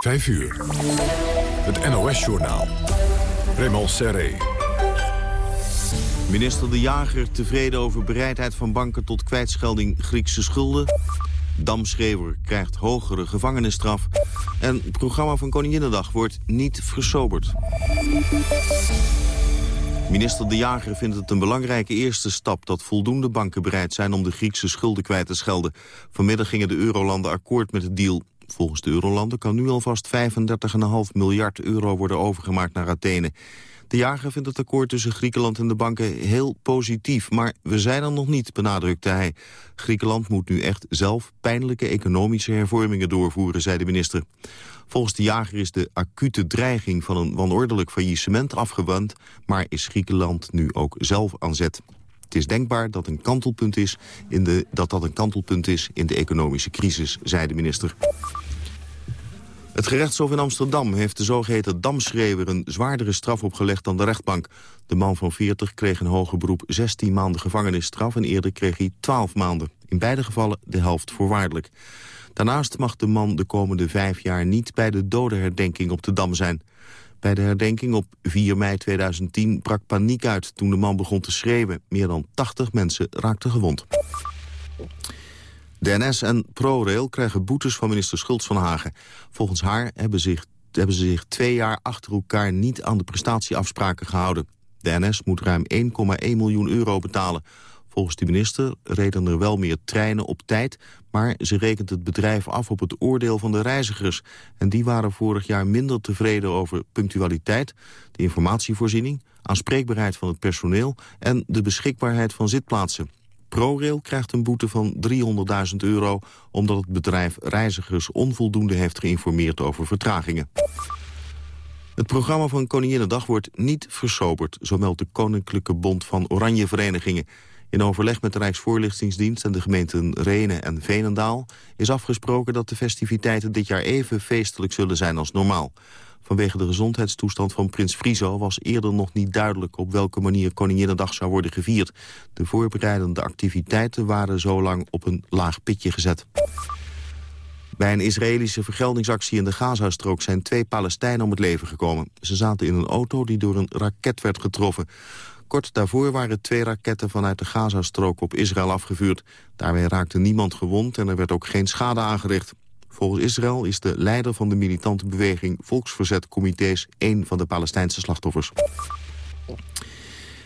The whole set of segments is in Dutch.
5 uur. Het NOS-journaal. Raymond Serré. Minister De Jager tevreden over bereidheid van banken tot kwijtschelding Griekse schulden. Damschreeuwer krijgt hogere gevangenisstraf. En het programma van Koninginnedag wordt niet versoberd. Minister De Jager vindt het een belangrijke eerste stap... dat voldoende banken bereid zijn om de Griekse schulden kwijt te schelden. Vanmiddag gingen de eurolanden akkoord met het deal. Volgens de eurolanden kan nu alvast 35,5 miljard euro worden overgemaakt naar Athene. De jager vindt het akkoord tussen Griekenland en de banken heel positief. Maar we zijn er nog niet, benadrukte hij. Griekenland moet nu echt zelf pijnlijke economische hervormingen doorvoeren, zei de minister. Volgens de jager is de acute dreiging van een wanordelijk faillissement afgewend... maar is Griekenland nu ook zelf aan zet. Het is denkbaar dat, een kantelpunt is in de, dat dat een kantelpunt is in de economische crisis, zei de minister. Het gerechtshof in Amsterdam heeft de zogeheten damschreeuwer een zwaardere straf opgelegd dan de rechtbank. De man van 40 kreeg een hoger beroep 16 maanden gevangenisstraf en eerder kreeg hij 12 maanden. In beide gevallen de helft voorwaardelijk. Daarnaast mag de man de komende vijf jaar niet bij de dodenherdenking op de Dam zijn. Bij de herdenking op 4 mei 2010 brak paniek uit toen de man begon te schreeuwen. Meer dan 80 mensen raakten gewond. De NS en ProRail krijgen boetes van minister Schultz van Hagen. Volgens haar hebben, zich, hebben ze zich twee jaar achter elkaar niet aan de prestatieafspraken gehouden. De NS moet ruim 1,1 miljoen euro betalen. Volgens de minister reden er wel meer treinen op tijd... maar ze rekent het bedrijf af op het oordeel van de reizigers. En die waren vorig jaar minder tevreden over punctualiteit... de informatievoorziening, aanspreekbaarheid van het personeel... en de beschikbaarheid van zitplaatsen. ProRail krijgt een boete van 300.000 euro... omdat het bedrijf reizigers onvoldoende heeft geïnformeerd over vertragingen. Het programma van Koninginnedag wordt niet versoberd... zo meldt de Koninklijke Bond van Oranje Verenigingen. In overleg met de Rijksvoorlichtingsdienst en de gemeenten Renen en Veenendaal... is afgesproken dat de festiviteiten dit jaar even feestelijk zullen zijn als normaal. Vanwege de gezondheidstoestand van prins Friso was eerder nog niet duidelijk op welke manier Koninginnedag zou worden gevierd. De voorbereidende activiteiten waren zo lang op een laag pitje gezet. Bij een Israëlische vergeldingsactie in de Gazastrook zijn twee Palestijnen om het leven gekomen. Ze zaten in een auto die door een raket werd getroffen. Kort daarvoor waren twee raketten vanuit de Gazastrook op Israël afgevuurd. Daarbij raakte niemand gewond en er werd ook geen schade aangericht. Volgens Israël is de leider van de militante beweging Volksverzetcomité's één van de Palestijnse slachtoffers.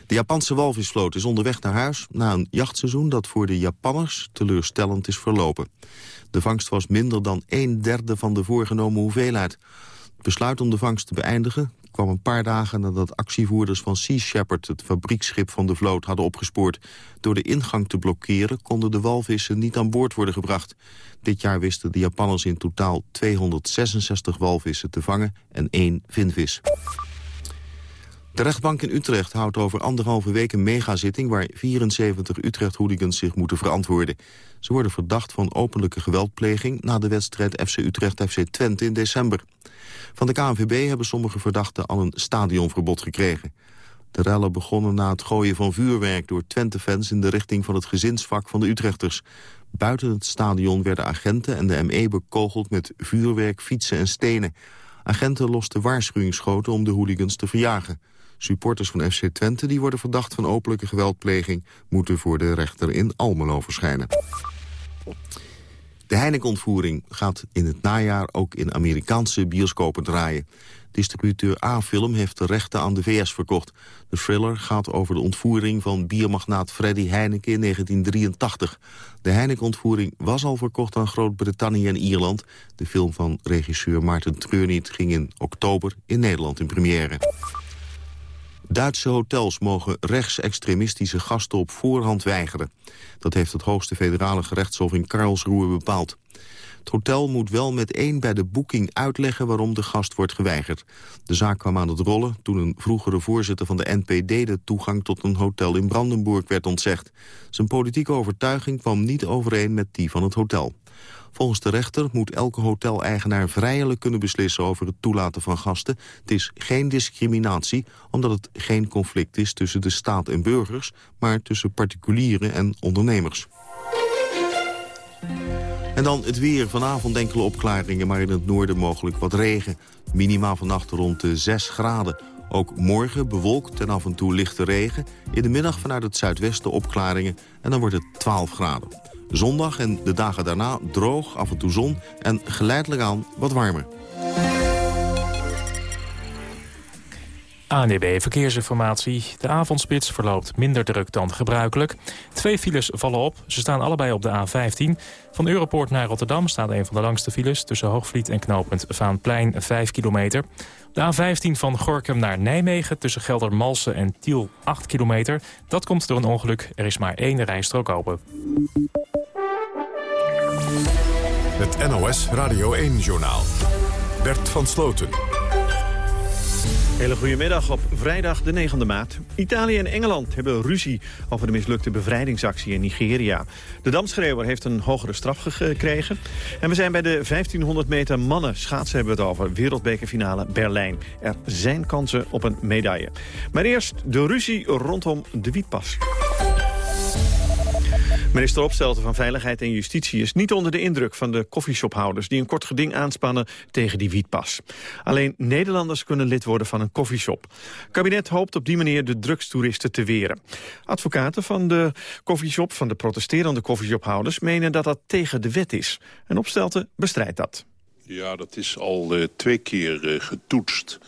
De Japanse walvisvloot is onderweg naar huis na een jachtseizoen dat voor de Japanners teleurstellend is verlopen. De vangst was minder dan een derde van de voorgenomen hoeveelheid. Het besluit om de vangst te beëindigen kwam een paar dagen nadat actievoerders van Sea Shepherd... het fabrieksschip van de vloot hadden opgespoord. Door de ingang te blokkeren konden de walvissen niet aan boord worden gebracht. Dit jaar wisten de Japanners in totaal 266 walvissen te vangen en één vinvis. De rechtbank in Utrecht houdt over anderhalve week een megazitting... waar 74 Utrecht-hooligans zich moeten verantwoorden. Ze worden verdacht van openlijke geweldpleging... na de wedstrijd FC Utrecht-FC Twente in december. Van de KNVB hebben sommige verdachten al een stadionverbod gekregen. De rellen begonnen na het gooien van vuurwerk door Twente-fans... in de richting van het gezinsvak van de Utrechters. Buiten het stadion werden agenten en de ME bekogeld met vuurwerk, fietsen en stenen. Agenten losten waarschuwingsschoten om de hooligans te verjagen. Supporters van FC Twente die worden verdacht van openlijke geweldpleging... moeten voor de rechter in Almelo verschijnen. De Heineken-ontvoering gaat in het najaar ook in Amerikaanse bioscopen draaien. Distributeur A-Film heeft de rechten aan de VS verkocht. De thriller gaat over de ontvoering van biermagnaat Freddy Heineken in 1983. De Heineken-ontvoering was al verkocht aan Groot-Brittannië en Ierland. De film van regisseur Maarten Treurniet ging in oktober in Nederland in première. Duitse hotels mogen rechtsextremistische gasten op voorhand weigeren. Dat heeft het hoogste federale gerechtshof in Karlsruhe bepaald. Het hotel moet wel meteen bij de boeking uitleggen waarom de gast wordt geweigerd. De zaak kwam aan het rollen toen een vroegere voorzitter van de NPD... de toegang tot een hotel in Brandenburg werd ontzegd. Zijn politieke overtuiging kwam niet overeen met die van het hotel. Volgens de rechter moet elke hoteleigenaar vrijelijk kunnen beslissen over het toelaten van gasten. Het is geen discriminatie, omdat het geen conflict is tussen de staat en burgers, maar tussen particulieren en ondernemers. En dan het weer. Vanavond enkele opklaringen, maar in het noorden mogelijk wat regen. Minima vannacht rond de 6 graden. Ook morgen bewolkt en af en toe lichte regen. In de middag vanuit het zuidwesten opklaringen en dan wordt het 12 graden. Zondag en de dagen daarna droog, af en toe zon en geleidelijk aan wat warmer. ANDB Verkeersinformatie. De avondspits verloopt minder druk dan gebruikelijk. Twee files vallen op. Ze staan allebei op de A15. Van Europoort naar Rotterdam staat een van de langste files... tussen Hoogvliet en knooppunt Vaanplein, 5 kilometer. De A15 van Gorkum naar Nijmegen tussen Geldermalsen en Tiel, 8 kilometer. Dat komt door een ongeluk. Er is maar één rijstrook open. Het NOS Radio 1-journaal. Bert van Sloten. Hele goedemiddag op vrijdag de 9e maart. Italië en Engeland hebben ruzie over de mislukte bevrijdingsactie in Nigeria. De damschreeuwer heeft een hogere straf gekregen. En we zijn bij de 1500 meter mannen schaatsen hebben we het over. Wereldbekerfinale Berlijn. Er zijn kansen op een medaille. Maar eerst de ruzie rondom de wietpas. Minister Opstelten van Veiligheid en Justitie is niet onder de indruk van de koffieshophouders die een kort geding aanspannen tegen die wietpas. Alleen Nederlanders kunnen lid worden van een koffieshop. Kabinet hoopt op die manier de drugstoeristen te weren. Advocaten van de koffieshop, van de protesterende koffieshophouders, menen dat dat tegen de wet is. En Opstelten bestrijdt dat. Ja, dat is al uh, twee keer uh, getoetst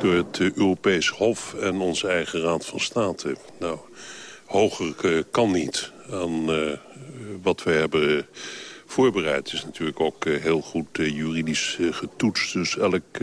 door het uh, Europees Hof en onze eigen Raad van State. Nou, hoger kan niet aan uh, wat we hebben voorbereid. is natuurlijk ook uh, heel goed juridisch getoetst. Dus elk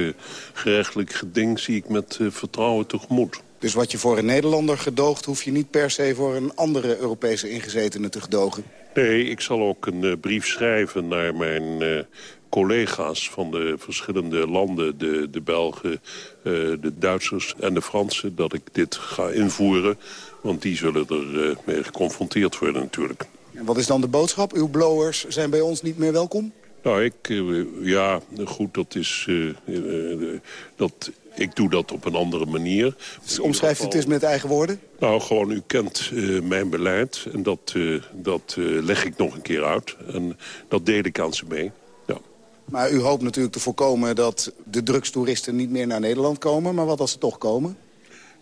gerechtelijk geding zie ik met vertrouwen tegemoet. Dus wat je voor een Nederlander gedoogt... hoef je niet per se voor een andere Europese ingezetene te gedogen? Nee, ik zal ook een brief schrijven naar mijn collega's van de verschillende landen, de, de Belgen, de Duitsers en de Fransen, dat ik dit ga invoeren. Want die zullen er uh, mee geconfronteerd worden natuurlijk. En wat is dan de boodschap? Uw blowers zijn bij ons niet meer welkom? Nou, ik, uh, ja, goed, dat is... Uh, dat, ik doe dat op een andere manier. Dus omschrijft het eens met eigen woorden? Nou, gewoon, u kent mijn beleid. En dat, dat leg ik nog een keer uit. En dat deel ik aan ze mee. Ja. Maar u hoopt natuurlijk te voorkomen dat de drugstoeristen niet meer naar Nederland komen. Maar wat als ze toch komen?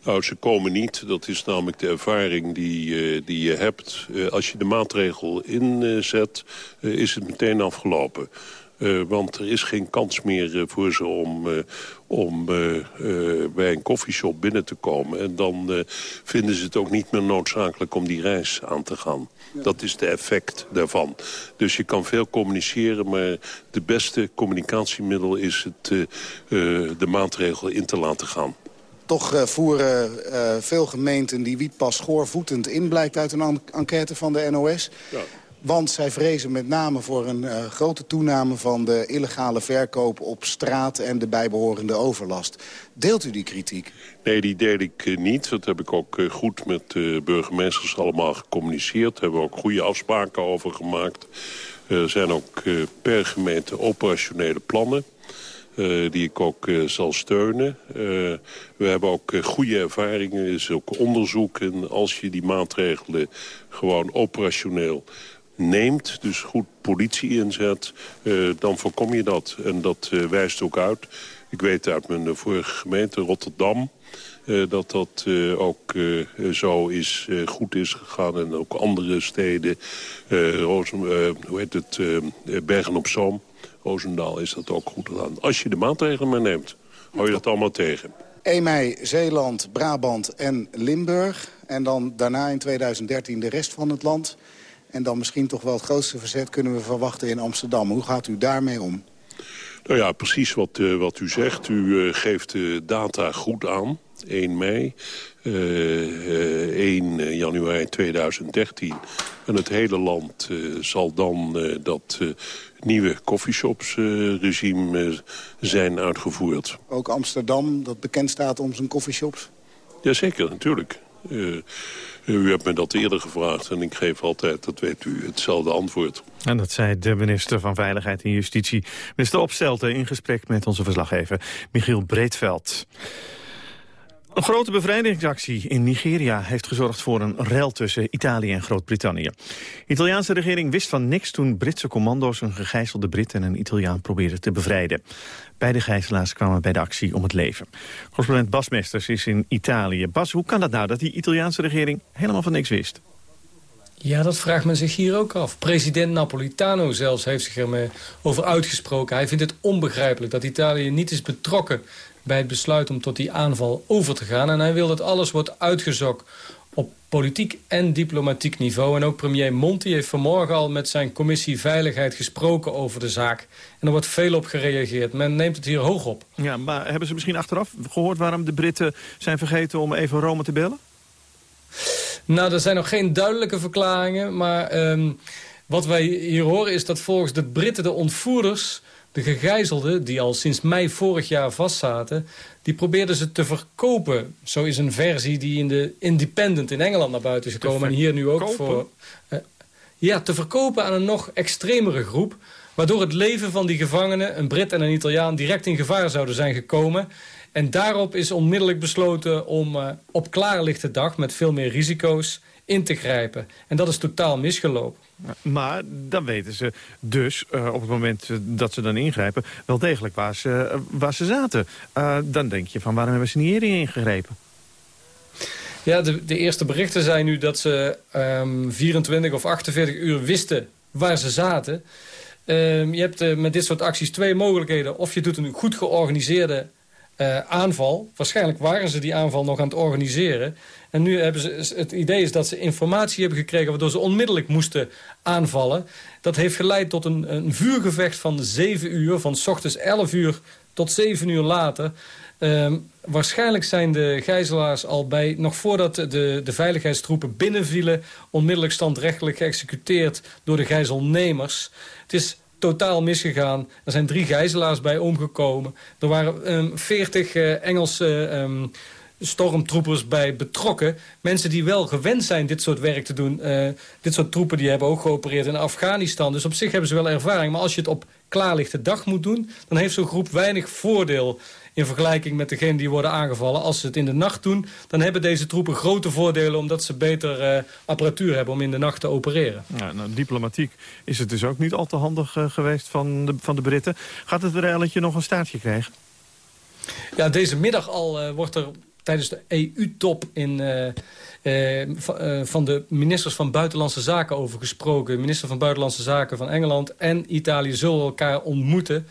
Nou, ze komen niet. Dat is namelijk de ervaring die, uh, die je hebt. Uh, als je de maatregel inzet, uh, is het meteen afgelopen. want er is geen kans meer voor ze om, om bij een koffieshop binnen te komen. En dan vinden ze het ook niet meer noodzakelijk om die reis aan te gaan. Ja. Dat is de effect daarvan. Dus je kan veel communiceren, maar de beste communicatiemiddel is het de maatregel in te laten gaan. Toch uh, voeren uh, veel gemeenten die wietpas schoorvoetend in... blijkt uit een enquête van de NOS. Ja. Want zij vrezen met name voor een uh, grote toename van de illegale verkoop op straat... en de bijbehorende overlast. Deelt u die kritiek? Nee, die deel ik niet. Dat heb ik ook goed met de burgemeesters allemaal gecommuniceerd. Daar hebben we ook goede afspraken over gemaakt. Er zijn ook per gemeente operationele plannen. Uh, die ik ook uh, zal steunen. Uh, we hebben ook goede ervaringen, er is ook onderzoek. En als je die maatregelen gewoon operationeel neemt, dus goed politie inzet, dan voorkom je dat. En dat wijst ook uit. Ik weet uit mijn vorige gemeente, Rotterdam... dat dat ook zo is, goed is gegaan. En ook andere steden, hoe heet het, Bergen-op-Zoom Roosendaal is dat ook goed gedaan. Als je de maatregelen maar neemt, hou je dat allemaal tegen. 1 mei Zeeland, Brabant en Limburg. En dan daarna in 2013 de rest van het land. En dan misschien toch wel het grootste verzet kunnen we verwachten in Amsterdam. Hoe gaat u daarmee om? Nou ja, precies wat, uh, wat u zegt. U uh, geeft de data goed aan. 1 mei, uh, 1 januari 2013. En het hele land zal dan dat nieuwe coffeeshops-regime uh, zijn uitgevoerd. Ook Amsterdam, dat bekend staat om zijn coffeeshops? Jazeker, natuurlijk. Uh, u hebt me dat eerder gevraagd en ik geef altijd, dat weet u, hetzelfde antwoord. En dat zei de minister van Veiligheid en Justitie. Minister Opstelten in gesprek met onze verslaggever Michiel Breedveld. Een grote bevrijdingsactie in Nigeria heeft gezorgd voor een rel tussen Italië en Groot-Brittannië. De Italiaanse regering wist van niks toen Britse commando's een gegijzelde Brit en een Italiaan probeerden te bevrijden. Beide gijzelaars kwamen bij de actie om het leven. Correspondent Bas Mesters is in Italië. Bas, hoe kan dat nou dat die Italiaanse regering helemaal van niks wist? Ja, dat vraagt men zich hier ook af. President Napolitano zelfs heeft zich ermee over uitgesproken. Hij vindt het onbegrijpelijk dat Italië niet is betrokken bij het besluit om tot die aanval over te gaan. En hij wil dat alles wordt uitgezocht op politiek en diplomatiek niveau. En ook premier Monti heeft vanmorgen al met zijn commissie Veiligheid gesproken over de zaak. En er wordt veel op gereageerd. Men neemt het hier hoog op. Ja, maar hebben ze misschien achteraf gehoord waarom de Britten zijn vergeten om even Rome te bellen? Nou, er zijn nog geen duidelijke verklaringen, maar... Um, wat wij hier horen is dat volgens de Britten de ontvoerders de gegijzelden, die al sinds mei vorig jaar vastzaten... die probeerden ze te verkopen. Zo is een versie die in de Independent in Engeland naar buiten is gekomen. En hier nu ook voor... Uh, ja, te verkopen aan een nog extremere groep... waardoor het leven van die gevangenen, een Brit en een Italiaan... direct in gevaar zouden zijn gekomen... En daarop is onmiddellijk besloten om uh, op klaarlichte dag... met veel meer risico's in te grijpen. En dat is totaal misgelopen. Maar dan weten ze dus uh, op het moment eh, dat ze dan ingrijpen... wel degelijk waar ze, uh, waar ze zaten. dan denk je van waarom hebben ze niet eerder ingegrepen? Ja, de, de eerste berichten zijn nu dat ze um, ehm, 24 of 48 uur wisten waar ze zaten. Um, je hebt met dit soort acties twee mogelijkheden. Of je doet een goed georganiseerde uh, aanval. Waarschijnlijk waren ze die aanval nog aan het organiseren. En nu hebben ze, het idee is dat ze informatie hebben gekregen... waardoor ze onmiddellijk moesten aanvallen. Dat heeft geleid tot een, een vuurgevecht van 7 uur. Van s ochtends 11 uur tot 7 uur later. Uh, waarschijnlijk zijn de gijzelaars al bij... nog voordat de, de veiligheidstroepen binnenvielen... onmiddellijk standrechtelijk geëxecuteerd door de gijzelnemers. Het is totaal misgegaan. Er zijn drie gijzelaars bij omgekomen. Er waren um, 40 uh, Engelse um, stormtroepers bij betrokken. Mensen die wel gewend zijn dit soort werk te doen. Uh, dit soort troepen die hebben ook geopereerd in Afghanistan. Dus op zich hebben ze wel ervaring. Maar als je het op klaarlichte dag moet doen... dan heeft zo'n groep weinig voordeel in vergelijking met degene die worden aangevallen. Als ze het in de nacht doen, dan hebben deze troepen grote voordelen... omdat ze beter uh, apparatuur hebben om in de nacht te opereren. Ja, nou, diplomatiek is het dus ook niet al te handig uh, geweest van de, van de Britten. Gaat het relletje nog een staartje krijgen? Ja, deze middag al uh, wordt er tijdens de EU-top in... van de ministers van Buitenlandse Zaken over gesproken. De minister van Buitenlandse Zaken van Engeland en Italië zullen elkaar ontmoeten.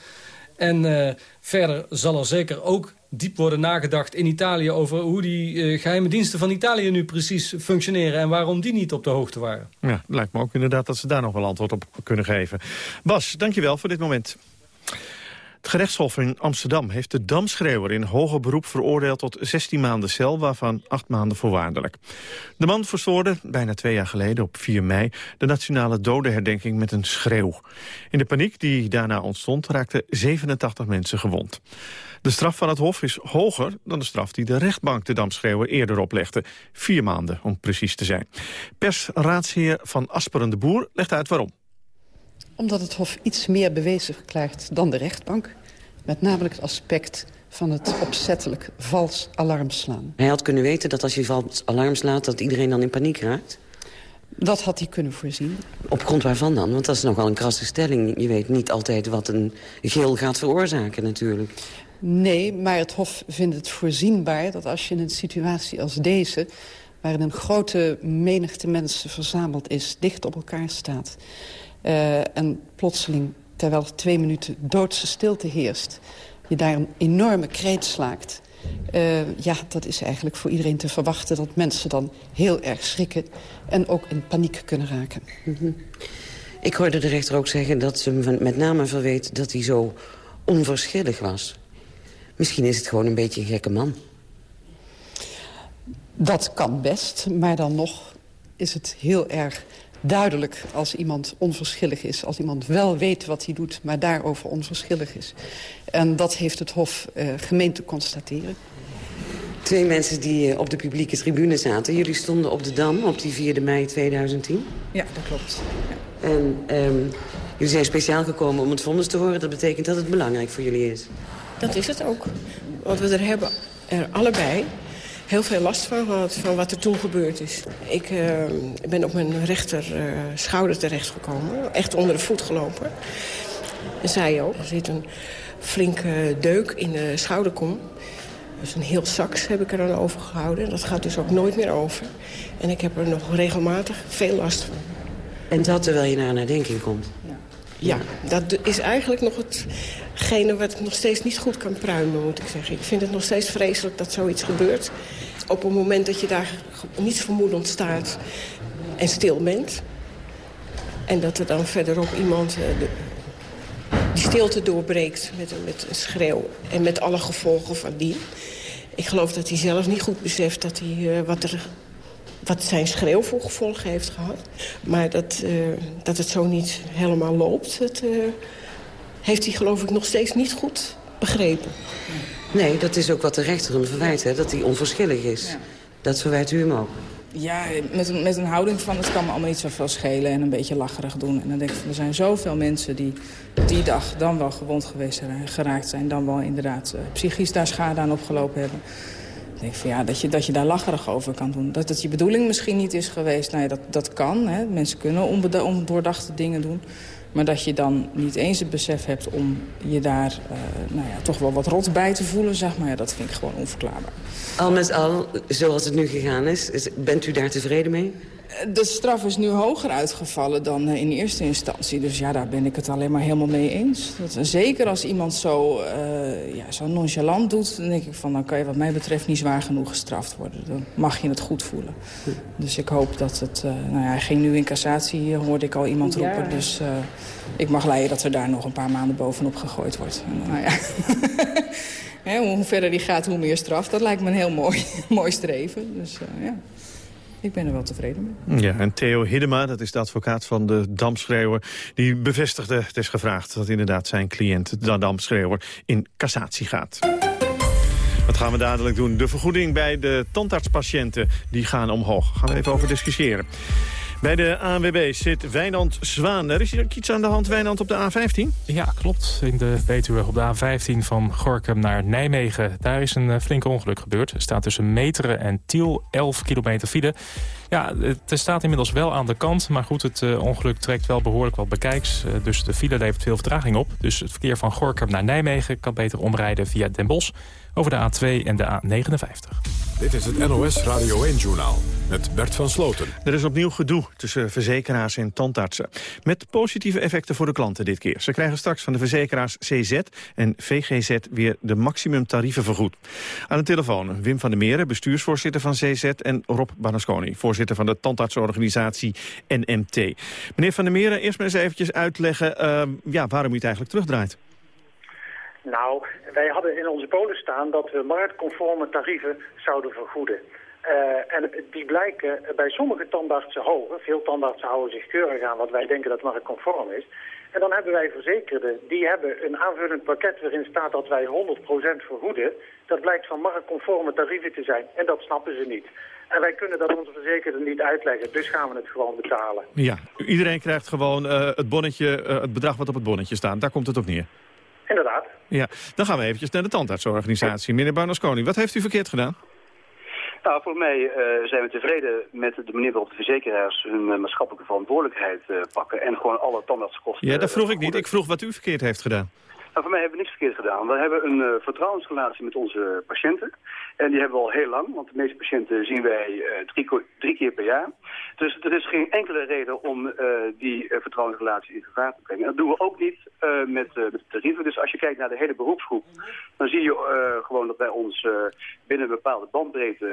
En uh, verder zal er zeker ook diep worden nagedacht in Italië... over hoe die uh, geheime diensten van Italië nu precies functioneren... en waarom die niet op de hoogte waren. Ja, lijkt me ook inderdaad dat ze daar nog wel antwoord op kunnen geven. Bas, dankjewel voor dit moment. Het gerechtshof in Amsterdam heeft de damschreeuwer in hoger beroep veroordeeld tot 16 maanden cel, waarvan 8 maanden voorwaardelijk. De man verstoorde, bijna twee jaar geleden op 4 mei, de nationale dodenherdenking met een schreeuw. In de paniek die daarna ontstond raakten 87 mensen gewond. De straf van het Hof is hoger dan de straf die de rechtbank de damschreeuwer eerder oplegde. Vier maanden, om precies te zijn. Persraadsheer van Asperen de Boer legt uit waarom omdat het Hof iets meer bewezen verklaart dan de rechtbank. Met namelijk het aspect van het opzettelijk vals alarm slaan. Hij had kunnen weten dat als je vals alarm slaat... dat iedereen dan in paniek raakt? Dat had hij kunnen voorzien. Op grond waarvan dan? Want dat is nogal een krasse stelling. Je weet niet altijd wat een geel gaat veroorzaken natuurlijk. Nee, maar het Hof vindt het voorzienbaar dat als je in een situatie als deze... waarin een grote menigte mensen verzameld is, dicht op elkaar staat... Uh, en plotseling, terwijl er twee minuten doodse stilte heerst... je daar een enorme kreet slaakt... Uh, ja, dat is eigenlijk voor iedereen te verwachten... dat mensen dan heel erg schrikken en ook in paniek kunnen raken. Mm -hmm. Ik hoorde de rechter ook zeggen dat ze met name verweet... dat hij zo onverschillig was. Misschien is het gewoon een beetje een gekke man. Dat kan best, maar dan nog is het heel erg duidelijk als iemand onverschillig is. Als iemand wel weet wat hij doet, maar daarover onverschillig is. En dat heeft het Hof uh, gemeen te constateren. Twee mensen die uh, op de publieke tribune zaten. Jullie stonden op de Dam op die 4 mei 2010. Ja, dat klopt. Ja. En um, jullie zijn speciaal gekomen om het vonnis te horen. Dat betekent dat het belangrijk voor jullie is. Dat is het ook. Want we er hebben er allebei heel veel last van gehad, van wat er toen gebeurd is. Ik uh, ben op mijn rechter uh, schouder terechtgekomen, echt onder de voet gelopen. En zij ook, er zit een flinke deuk in de schouderkom. Dus een heel sax heb ik er dan over gehouden. Dat gaat dus ook nooit meer over. En ik heb er nog regelmatig veel last van. En dat terwijl je naar een herdenking komt? Ja. Dat is eigenlijk nog hetgene wat ik nog steeds niet goed kan pruimen, moet ik zeggen. Ik vind het nog steeds vreselijk dat zoiets gebeurt. Op het moment dat je daar niets vermoedend staat en stil bent. En dat er dan verderop iemand uh, de, die stilte doorbreekt met, met een schreeuw. En met alle gevolgen van die. Ik geloof dat hij zelf niet goed beseft dat hij, uh, wat er wat zijn schreeuw voor gevolgen heeft gehad. Maar dat, uh, dat het zo niet helemaal loopt, dat uh, heeft hij geloof ik nog steeds niet goed begrepen. Nee, dat is ook wat de rechter hem verwijt, hè, dat hij onverschillig is. Ja. Dat verwijt u hem ook. Ja, met een, met een houding van het kan me allemaal niet zoveel schelen en een beetje lacherig doen. En dan denk ik, er zijn zoveel mensen die die dag dan wel gewond geweest zijn, geraakt zijn... dan wel inderdaad uh, psychisch daar schade aan opgelopen hebben ja, dat, je, dat je daar lacherig over kan doen. Dat het je bedoeling misschien niet is geweest, nou ja, dat, dat kan. Hè. Mensen kunnen ondoordachte dingen doen. Maar dat je dan niet eens het besef hebt om je daar uh, nou ja, toch wel wat rot bij te voelen, zeg maar. Ja, dat vind ik gewoon onverklaarbaar. Al met al, zoals het nu gegaan is, bent u daar tevreden mee? De straf is nu hoger uitgevallen dan eh, in eerste instantie. Dus ja, daar ben ik het alleen maar helemaal mee eens. Dat, zeker als iemand zo, uh, ja, zo nonchalant doet... dan denk ik van, dan kan je wat mij betreft niet zwaar genoeg gestraft worden. Dan mag je het goed voelen. Dus ik hoop dat het... Uh, nou ja, hij ging nu in cassatie, hoorde ik al iemand roepen. Ja. Dus uh, ik mag leiden dat er daar nog een paar maanden bovenop gegooid wordt. Nou ja... He, hoe verder die gaat, hoe meer straf. Dat lijkt me een heel mooi, mooi streven. Dus ja ik ben er wel tevreden mee. Ja, en Theo Hiddema, dat is de advocaat van de Damschreeuwer... die bevestigde, het is gevraagd, dat inderdaad zijn cliënt, de Damschreeuwer, in cassatie gaat. Wat gaan we dadelijk doen? De vergoeding bij de tandartspatiënten die gaan omhoog. Gaan we even over discussiëren. Bij de ANWB zit Wijnand Zwaan. Er is hier iets aan de hand, Wijnand, op de A15? Ja, klopt. In de Betuwe op de A15 van Gorkum naar Nijmegen. Daar is een uh, flink ongeluk gebeurd. Er staat tussen Meteren en Tiel 11 kilometer file. Ja, het staat inmiddels wel aan de kant. Maar goed, het uh, ongeluk trekt wel behoorlijk wat bekijks. Uh, dus de file levert veel vertraging op. Dus het verkeer van Gorkum naar Nijmegen kan beter omrijden via Den Bosch over de A2 en de A59. Dit is het NOS Radio 1-journaal met Bert van Sloten. Er is opnieuw gedoe tussen verzekeraars en tandartsen. Met positieve effecten voor de klanten dit keer. Ze krijgen straks van de verzekeraars CZ en VGZ weer de maximumtarieven vergoed. Aan de telefoon Wim van der Meren, bestuursvoorzitter van CZ... en Rob Banasconi, voorzitter van de tandartsorganisatie NMT. Meneer van der Meren, eerst maar eens eventjes uitleggen uh, ja, waarom u het eigenlijk terugdraait. Nou, wij hadden in onze polen staan dat we marktconforme tarieven zouden vergoeden. Uh, en die blijken bij sommige tandartsen hoger. Veel tandartsen houden zich keurig aan wat wij denken dat marktconform is. En dan hebben wij verzekerden, die hebben een aanvullend pakket waarin staat dat wij 100% vergoeden. Dat blijkt van marktconforme tarieven te zijn. En dat snappen ze niet. En wij kunnen dat onze verzekerden niet uitleggen, dus gaan we het gewoon betalen. Ja, iedereen krijgt gewoon uh, het, bonnetje, uh, het bedrag wat op het bonnetje staat. Daar komt het op neer. Inderdaad. Ja, dan gaan we eventjes naar de tandartsorganisatie. Meneer Barnasconi, wat heeft u verkeerd gedaan? Nou, voor mij uh, zijn we tevreden met de manier waarop de verzekeraars hun uh, maatschappelijke verantwoordelijkheid uh, pakken en gewoon alle tandartskosten... Ja, dat vroeg ik niet. Ik vroeg wat u verkeerd heeft gedaan. Nou, voor mij hebben we niks verkeerd gedaan. We hebben een uh, vertrouwensrelatie met onze patiënten. En die hebben we al heel lang, want de meeste patiënten zien wij uh, drie, drie, keer per jaar. Dus er is geen enkele reden om uh, die vertrouwensrelatie in gevaar te brengen. En dat doen we ook niet met, met de tarieven. Dus als je kijkt naar de hele beroepsgroep, dan zie je gewoon dat wij ons binnen een bepaalde bandbreedte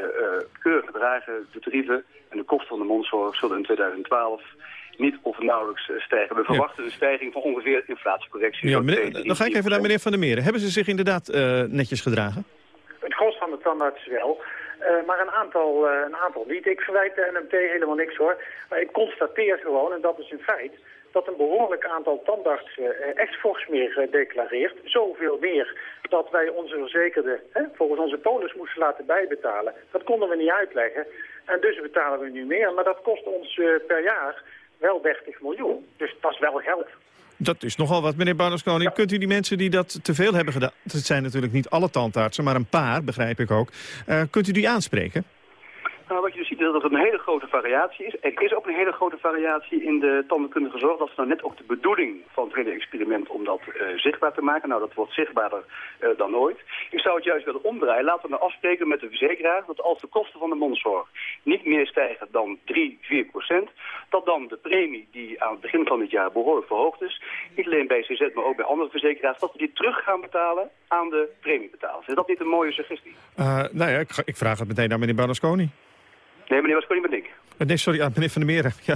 keurig gedragen. De tarieven en de kosten van de mondzorg zullen in 2012 niet of nauwelijks stijgen. We verwachten ja. een stijging van ongeveer inflatiecorrectie. Ja, meneer, dan ga ik even naar meneer Van der Meren. Hebben ze zich inderdaad uh, netjes gedragen? Het gros van de tandarts wel. Uh, maar een aantal, uh, een aantal niet. Ik verwijt de NMT helemaal niks hoor. Maar ik constateer gewoon, en dat is een feit dat een behoorlijk aantal tandartsen echt fors meer declareert. Zoveel meer dat wij onze verzekerden hè, volgens onze polis moesten laten bijbetalen. Dat konden we niet uitleggen. En dus betalen we nu meer. Maar dat kost ons per jaar wel 30 miljoen. Dus dat is wel geld. Dat is nogal wat, meneer Barneskoning. Kunt u die mensen die dat te veel hebben gedaan... het zijn natuurlijk niet alle tandartsen, maar een paar, begrijp ik ook. Uh, kunt u die aanspreken? Nou, wat je dus ziet is dat er een hele grote variatie is. Er is ook een hele grote variatie in de tandheelkundige zorg. Dat is nou net ook de bedoeling van het hele experiment om dat uh, zichtbaar te maken. Nou, dat wordt zichtbaarder uh, dan ooit. Ik zou het juist willen omdraaien. Laten we nou afspreken met de verzekeraar dat als de kosten van de mondzorg niet meer stijgen dan 3, 4 procent, dat dan de premie die aan het begin van het jaar behoorlijk verhoogd is, niet alleen bij CZ, maar ook bij andere verzekeraars, dat we die terug gaan betalen aan de premiebetalers. Is dat niet een mooie suggestie? Uh, nou ja, ik, ik, vraag het meteen aan meneer Barnasconi. Nee, meneer Wasconi ben ik. Nee, sorry, aan meneer Van der Meren. Ja.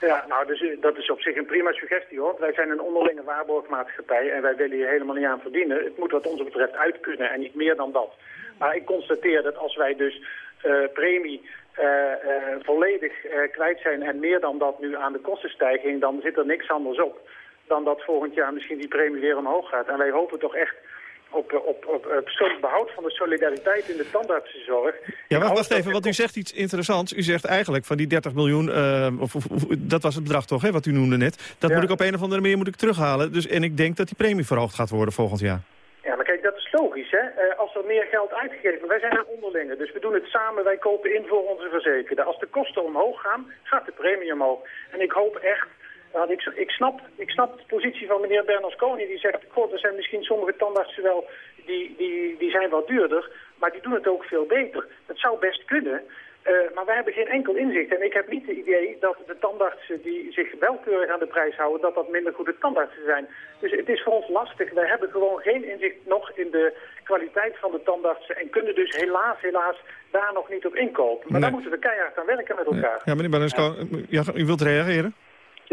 Ja, nou, dus, dat is op zich een prima suggestie, hoor. Wij zijn een onderlinge waarborgmaatschappij en wij willen hier helemaal niet aan verdienen. Het moet wat ons betreft uit kunnen en niet meer dan dat. Maar ik constateer dat als wij dus uh, premie uh, uh, volledig kwijt zijn en meer dan dat nu aan de kostenstijging, dan zit er niks anders op dan dat volgend jaar misschien die premie weer omhoog gaat. En wij hopen toch echt op, op, op, op behoud van de solidariteit in de tandartsenzorg. Ja, wacht, wacht even, want u zegt iets interessants. U zegt eigenlijk van die 30 miljoen, uh, of, of, dat was het bedrag toch, hè, wat u noemde net. Dat ja. moet ik op een of andere manier moet ik terughalen. Dus, en ik denk dat die premie verhoogd gaat worden volgend jaar. Ja, maar kijk, dat is logisch, hè. Uh, als er meer geld uitgegeven wij zijn een onderlinge, dus we doen het samen, wij kopen in voor onze verzekerde. Als de kosten omhoog gaan, gaat de premie omhoog. En ik hoop echt nou, ik, ik, snap, ik snap de positie van meneer Bernasconi. Die zegt, god, er zijn misschien sommige tandartsen wel, die, die, die zijn wat duurder. Maar die doen het ook veel beter. Dat zou best kunnen. Uh, maar wij hebben geen enkel inzicht. En ik heb niet het idee dat de tandartsen die zich welkeurig aan de prijs houden... dat dat minder goede tandartsen zijn. Dus het is voor ons lastig. Wij hebben gewoon geen inzicht nog in de kwaliteit van de tandartsen... en kunnen dus helaas, helaas daar nog niet op inkopen. Maar nee. daar moeten we keihard aan werken met elkaar. Ja, meneer Bernasconi, ja. u wilt reageren?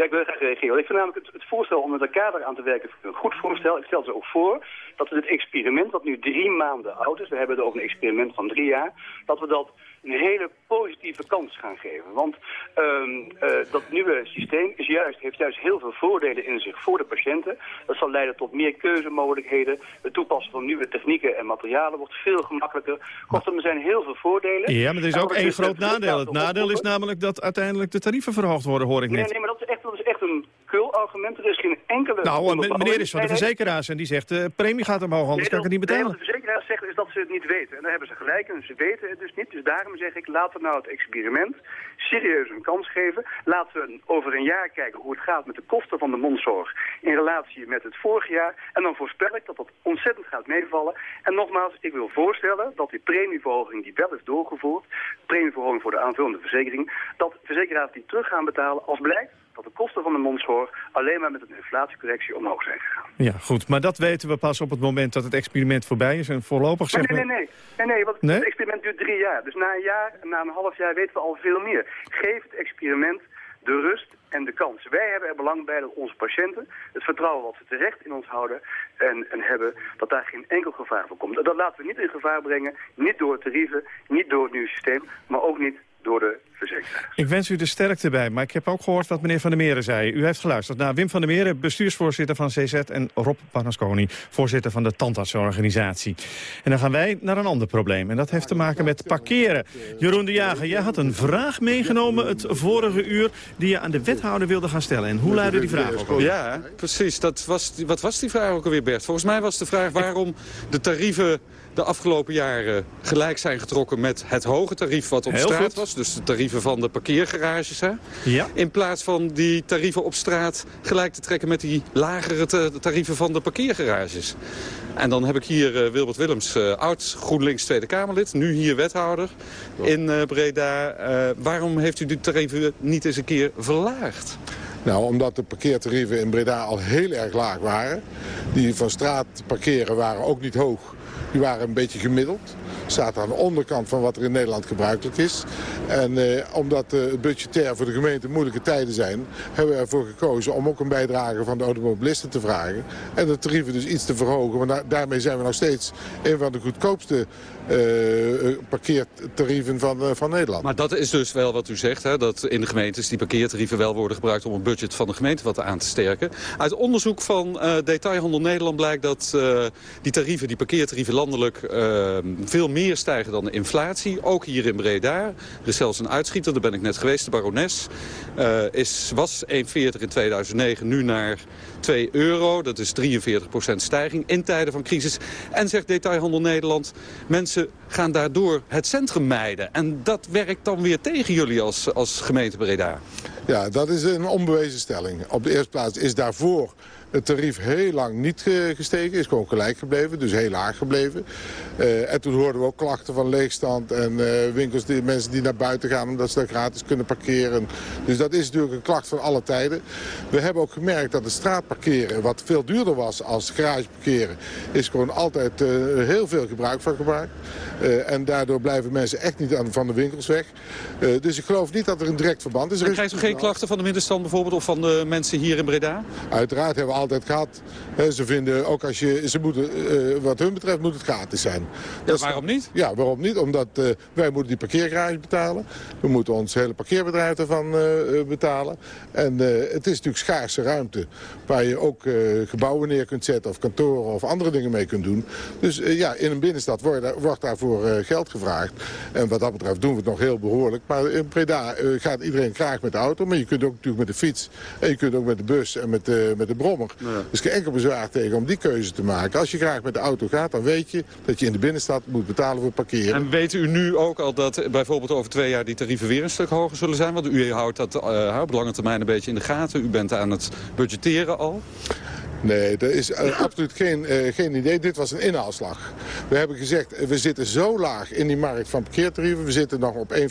Ja, ik wil graag reageren. Ik vind namelijk het, het voorstel om met elkaar eraan te werken een goed voorstel. Ik stel ze ook voor dat we dit experiment, wat nu drie maanden oud is, we hebben er ook een experiment van drie jaar, dat we dat een hele positieve kans gaan geven. Want um, uh, dat nieuwe systeem is juist, heeft juist heel veel voordelen in zich voor de patiënten. Dat zal leiden tot meer keuzemogelijkheden. Het toepassen van nieuwe technieken en materialen wordt veel gemakkelijker. Kortom, er zijn heel veel voordelen. Ja, maar er is ook één groot nadeel. Het nadeel is namelijk dat uiteindelijk de tarieven verhoogd worden, hoor ik net. Nee, nee maar dat is echt, dat is echt een kul-argument. Er is geen enkele... Nou, meneer is van de verzekeraars en die zegt, de uh, premie gaat omhoog, anders nee, kan ik het niet betalen. Nee, wat de verzekeraars zeggen is dat ze het niet weten. En daar hebben ze gelijk en ze weten het dus niet. Dus daarom zeg ik, laten we nou het experiment serieus een kans geven. Laten we over een jaar kijken hoe het gaat met de kosten van de mondzorg in relatie met het vorige jaar. En dan voorspel ik dat dat ontzettend gaat meevallen. En nogmaals, ik wil voorstellen dat die premieverhoging die wel is doorgevoerd, premieverhoging voor de aanvullende verzekering, dat verzekeraars die terug gaan betalen als blijkt dat de kosten van de mondzorg alleen maar met een inflatiecorrectie omhoog zijn gegaan. Ja, goed. Maar dat weten we pas op het moment dat het experiment voorbij is. En voorlopig zeggen nee, nee, nee, nee. nee, want nee? het experiment duurt drie jaar. Dus na een jaar, na een half jaar weten we al veel meer. Geef het experiment de rust en de kans. Wij hebben er belang bij dat onze patiënten het vertrouwen wat ze terecht in ons houden en, en hebben, dat daar geen enkel gevaar voor komt. Dat laten we niet in gevaar brengen, niet door tarieven, niet door het nieuwe systeem, maar ook niet door de verzekeraars. Ik wens u de sterkte bij, maar ik heb ook gehoord wat meneer Van der Meren zei. U heeft geluisterd naar Wim van der Meren, bestuursvoorzitter van CZ... en Rob Panasconi, voorzitter van de tandartsorganisatie. En dan gaan wij naar een ander probleem. En dat heeft te maken met parkeren. Jeroen de Jager, jij had een vraag meegenomen het vorige uur... die je aan de wethouder wilde gaan stellen. En hoe luidde die vraag ook alweer? Ja, precies. Dat was, wat was die vraag ook alweer, Bert? Volgens mij was de vraag waarom de tarieven de afgelopen jaren gelijk zijn getrokken met het hoge tarief wat op Heel straat goed. was. Dus de tarieven van de parkeergarages. Hè? Ja. In plaats van die tarieven op straat gelijk te trekken met die lagere ta- tarieven van de parkeergarages. En dan heb ik hier uh, Wilbert Willems, uh, oud GroenLinks Tweede Kamerlid, nu hier wethouder in uh, Breda. waarom heeft u die tarieven niet eens een keer verlaagd? Nou, omdat de parkeertarieven in Breda al heel erg laag waren. Die van straat parkeren waren ook niet hoog. Die waren een beetje gemiddeld. Staat aan de onderkant van wat er in Nederland gebruikelijk is. En eh, omdat het uh, budgetair voor de gemeente moeilijke tijden zijn... hebben we ervoor gekozen om ook een bijdrage van de automobilisten te vragen. En de tarieven dus iets te verhogen. Want da daarmee zijn we nog steeds een van de goedkoopste parkeertarieven van, uh, van Nederland. Maar dat is dus wel wat u zegt, hè, dat in de gemeentes die parkeertarieven wel worden gebruikt om het budget van de gemeente wat aan te sterken. Uit onderzoek van Detailhandel Nederland blijkt dat die tarieven, die parkeertarieven landelijk veel meer stijgen dan de inflatie. Ook hier in Breda. Er is zelfs een uitschieter, daar ben ik net geweest. De barones is, was 1,40 in 2009, nu naar 2 euro. Dat is 43% stijging in tijden van crisis. En zegt Detailhandel Nederland, mensen gaan daardoor het centrum mijden. En dat werkt dan weer tegen jullie als, als gemeente Breda. Ja, dat is een onbewezen stelling. Op de eerste plaats is daarvoor het tarief heel lang niet gestegen, is gewoon gelijk gebleven, dus heel laag gebleven. Uh, en toen hoorden we ook klachten van leegstand en uh, winkels, die, mensen die naar buiten gaan omdat ze daar gratis kunnen parkeren. Dus dat is natuurlijk een klacht van alle tijden. We hebben ook gemerkt dat het straatparkeren, wat veel duurder was als garageparkeren, is gewoon altijd uh, heel veel gebruik van gemaakt. en daardoor blijven mensen echt niet aan, van de winkels weg. dus ik geloof niet dat er een direct verband is. En krijgt u geen klachten van de middenstand bijvoorbeeld of van de mensen hier in Breda? Uiteraard hebben we altijd gehad. ze vinden ook als je, ze moeten, uh, wat hun betreft moet het gratis zijn. Ja, waarom niet? Ja, waarom niet? Omdat uh, wij moeten die parkeergarage betalen. We moeten ons hele parkeerbedrijf ervan uh, betalen. En het is natuurlijk schaarse ruimte waar je ook gebouwen neer kunt zetten of kantoren of andere dingen mee kunt doen. Dus ja, in een binnenstad wordt, wordt daarvoor geld gevraagd. En wat dat betreft doen we het nog heel behoorlijk. Maar in Preda gaat iedereen graag met de auto, maar je kunt ook natuurlijk met de fiets. En je kunt ook met de bus en met de, met de brommer. Ja. Dus geen enkel bezwaar tegen om die keuze te maken. Als je graag met de auto gaat, dan weet je dat je in de binnenstad moet betalen voor parkeren. En weet u nu ook al dat bijvoorbeeld over twee jaar die tarieven weer een stuk hoger zullen zijn? Want u houdt dat uh, op lange termijn een beetje in de gaten. U bent aan het budgetteren al. Nee, er is uh, absoluut geen, uh, geen idee. Dit was een inhaalslag. We hebben gezegd, we zitten zo laag in die markt van parkeertarieven. We zitten nog op 1,50,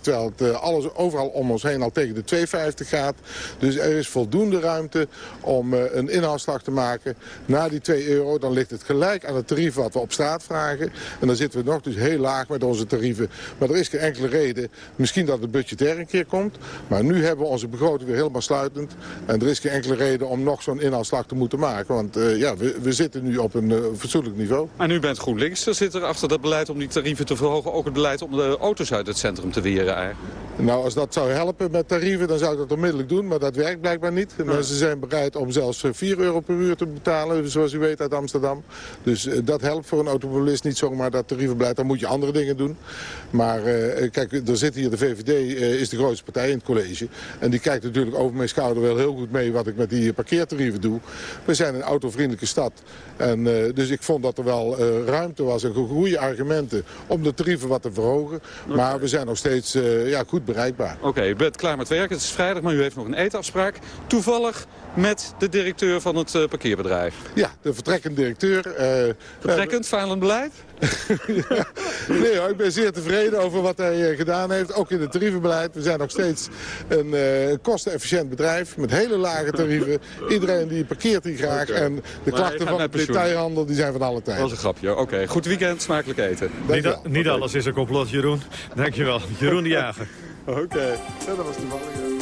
terwijl het uh, alles overal om ons heen al tegen de 2,50 gaat. Dus er is voldoende ruimte om een inhaalslag te maken. Na die 2 euro, dan ligt het gelijk aan het tarief wat we op straat vragen. En dan zitten we nog dus heel laag met onze tarieven. Maar er is geen enkele reden. Misschien dat het budgetair een keer komt. Maar nu hebben we onze begroting weer helemaal sluitend. En er is geen enkele reden om nog zo'n inhaalslag te moeten te maken. Want uh, ja, we, we, zitten nu op een uh, fatsoenlijk niveau. En u bent GroenLinks. Er zit er achter dat beleid om die tarieven te verhogen... ook het beleid om de auto's uit het centrum te weren eigenlijk. Nou, als dat zou helpen met tarieven, dan zou ik dat onmiddellijk doen. Maar dat werkt blijkbaar niet. Ja. Mensen zijn bereid om zelfs 4 euro per uur te betalen, zoals u weet, uit Amsterdam. Dus uh, dat helpt voor een automobilist niet zomaar dat tarievenbeleid. Dan moet je andere dingen doen. Maar kijk, er zit hier de VVD, is de grootste partij in het college. En die kijkt natuurlijk over mijn schouder wel heel goed mee wat ik met die parkeertarieven doe. We zijn een autovriendelijke stad. En, uh, dus ik vond dat er wel uh, ruimte was en goede argumenten om de tarieven wat te verhogen. Okay. Maar we zijn nog steeds uh, ja, goed bereikbaar. Oké, okay, u bent klaar met werken. Het is vrijdag, maar u heeft nog een eetafspraak. Toevallig met de directeur van het uh, parkeerbedrijf. Ja, de vertrekkende directeur. Uh, Vertrekkend, falend beleid? ja, nee hoor, ik ben zeer tevreden over wat hij uh, gedaan heeft. Ook in het tarievenbeleid. We zijn nog steeds een kostenefficiënt bedrijf met hele lage tarieven. Iedereen die parkeert hier graag. Okay. En de klachten van de detailhandel die zijn van alle tijden. Dat was een grapje. Oké, okay. goed weekend, smakelijk eten. Niet, niet alles is een complot, Jeroen. Dankjewel. Jeroen de Jager. Oké, okay. ja, dat was toevallig.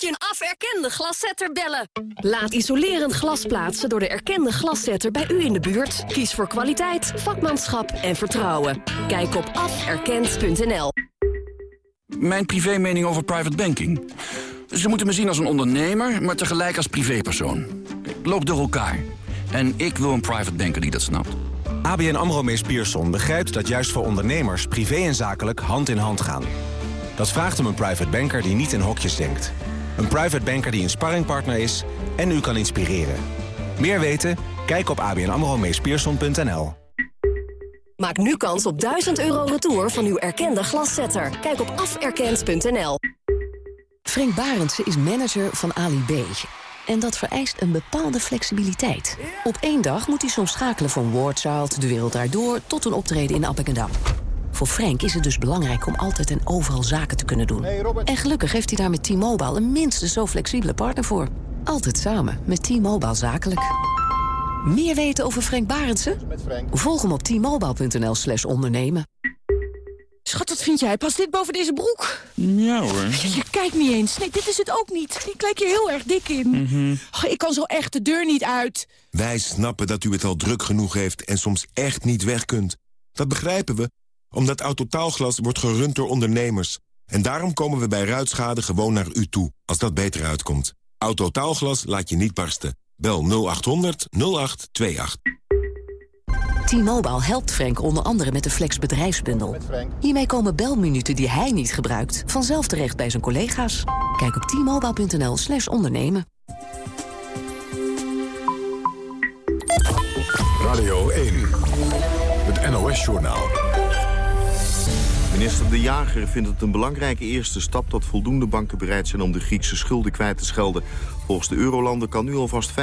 Moet je een aferkende glaszetter bellen. Laat isolerend glas plaatsen door de erkende glaszetter bij u in de buurt. Kies voor kwaliteit, vakmanschap en vertrouwen. Kijk op aferkend.nl. Mijn privé mening over private banking. Ze moeten me zien als een ondernemer, maar tegelijk als privépersoon. Loop door elkaar. En ik wil een private banker die dat snapt. ABN AMRO Mees Pierson begrijpt dat juist voor ondernemers... privé en zakelijk hand in hand gaan. Dat vraagt om een private banker die niet in hokjes denkt. Een private banker die een sparringpartner is en u kan inspireren. Meer weten? Kijk op abnamromeespierson.nl. Maak nu kans op 1000 euro retour van uw erkende glaszetter. Kijk op aferkend.nl. Frank Barendse is manager van Ali B. En dat vereist een bepaalde flexibiliteit. Op één dag moet hij soms schakelen van Wardchild, De Wereld Daardoor... tot een optreden in Appingedam. Voor Frank is het dus belangrijk om altijd en overal zaken te kunnen doen. En gelukkig heeft hij daar met T-Mobile een minstens zo flexibele partner voor. Altijd samen met T-Mobile Zakelijk. Meer weten over Frank Barendse? Volg hem op t-mobile.nl slash ondernemen. Schat, wat vind jij? Past dit boven deze broek? Ja hoor. Je, kijkt niet eens. Nee, dit is het ook niet. Ik lijk je heel erg dik in. Mhm. Oh, ik kan zo echt de deur niet uit. Wij snappen dat u het al druk genoeg heeft en soms echt niet weg kunt. Dat begrijpen we, omdat Autotaalglas wordt gerund door ondernemers. En daarom komen we bij ruitschade gewoon naar u toe, als dat beter uitkomt. Autotaalglas laat je niet barsten. Bel 0800 0828. T-Mobile helpt Frank onder andere met de Flex bedrijfsbundel. Hiermee komen belminuten die hij niet gebruikt... vanzelf terecht bij zijn collega's. Kijk op t-mobile.nl slash ondernemen. Radio 1, het NOS-journaal. Minister De Jager vindt het een belangrijke eerste stap... dat voldoende banken bereid zijn om de Griekse schulden kwijt te schelden. Volgens de eurolanden kan nu alvast 35,5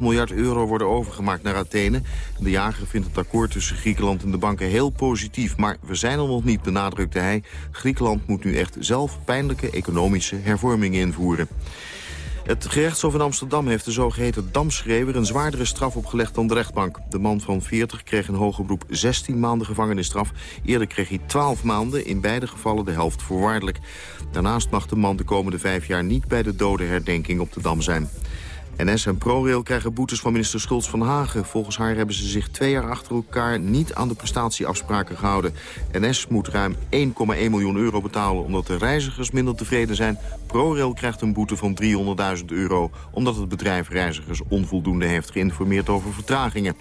miljard euro worden overgemaakt naar Athene. De Jager vindt het akkoord tussen Griekenland en de banken heel positief. Maar we zijn er nog niet, benadrukte hij. Griekenland moet nu echt zelf pijnlijke economische hervormingen invoeren. Het gerechtshof in Amsterdam heeft de zogeheten damschreeuwer... een zwaardere straf opgelegd dan de rechtbank. De man van 40 kreeg een hoger beroep 16 maanden gevangenisstraf. Eerder kreeg hij 12 maanden, in beide gevallen de helft voorwaardelijk. Daarnaast mag de man de komende vijf jaar niet bij de dodenherdenking op de Dam zijn. NS en ProRail krijgen boetes van minister Schultz van Hagen. Volgens haar hebben ze zich twee jaar achter elkaar niet aan de prestatieafspraken gehouden. NS moet ruim 1,1 miljoen euro betalen omdat de reizigers minder tevreden zijn. ProRail krijgt een boete van 300.000 euro... omdat het bedrijf reizigers onvoldoende heeft geïnformeerd over vertragingen.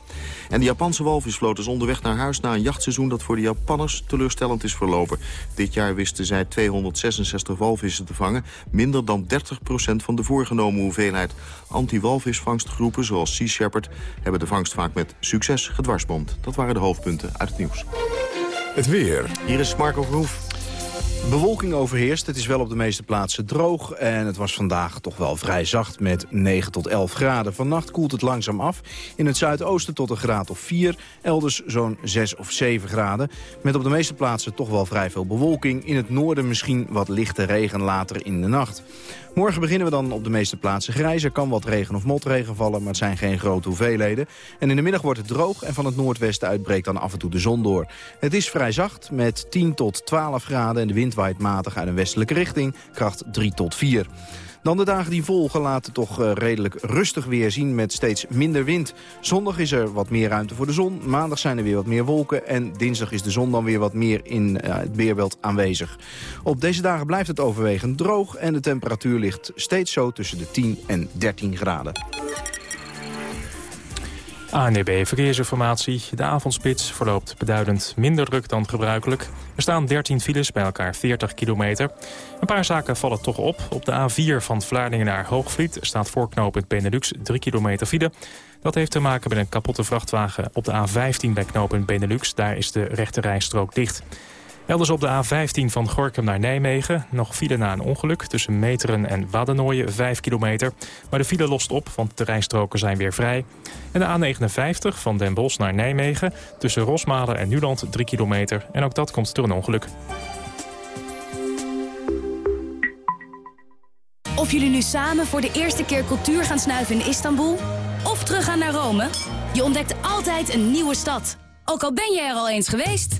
En de Japanse walvisvloot is onderweg naar huis na een jachtseizoen... dat voor de Japanners teleurstellend is verlopen. Dit jaar wisten zij 266 walvissen te vangen. Minder dan 30% van de voorgenomen hoeveelheid. Anti-walvisvangstgroepen zoals Sea Shepherd... hebben de vangst vaak met succes gedwarsboomd. Dat waren de hoofdpunten uit het nieuws. Het weer. Hier is Marco Verhoef. Bewolking overheerst. Het is wel op de meeste plaatsen droog. En het was vandaag toch wel vrij zacht met 9 tot 11 graden. Vannacht koelt het langzaam af. In het zuidoosten tot een graad of 4. Elders zo'n 6 of 7 graden. Met op de meeste plaatsen toch wel vrij veel bewolking. In het noorden misschien wat lichte regen later in de nacht. Morgen beginnen we dan op de meeste plaatsen grijs. Er kan wat regen of motregen vallen, maar het zijn geen grote hoeveelheden. En in de middag wordt het droog en van het noordwesten uitbreekt dan af en toe de zon door. Het is vrij zacht met 10 tot 12 graden en de wind waait matig uit een westelijke richting, kracht 3 tot 4. Dan de dagen die volgen laten toch uh, redelijk rustig weer zien met steeds minder wind. Zondag is er wat meer ruimte voor de zon. Maandag zijn er weer wat meer wolken. En dinsdag is de zon dan weer wat meer in uh, het weerbeeld aanwezig. Op deze dagen blijft het overwegend droog. En de temperatuur ligt steeds zo tussen de 10 en 13 graden. ANEB Verkeersinformatie. De avondspits verloopt beduidend minder druk dan gebruikelijk. Er staan 13 files, bij elkaar 40 kilometer. Een paar zaken vallen toch op. Op de A4 van Vlaardingen naar Hoogvliet staat voorknopend Benelux 3 kilometer file. Dat heeft te maken met een kapotte vrachtwagen op de A15 bij knooppunt Benelux. Daar is de rechte rijstrook dicht. Elders op de A15 van Gorkum naar Nijmegen. Nog file na een ongeluk tussen Meteren en Waddenooien, 5 kilometer. Maar de file lost op, want de rijstroken zijn weer vrij. En de A59 van Den Bosch naar Nijmegen. Tussen Rosmalen en Nuland, 3 kilometer. En ook dat komt door een ongeluk. Of jullie nu samen voor de eerste keer cultuur gaan snuiven in Istanbul... of teruggaan naar Rome, je ontdekt altijd een nieuwe stad. Ook al ben je er al eens geweest...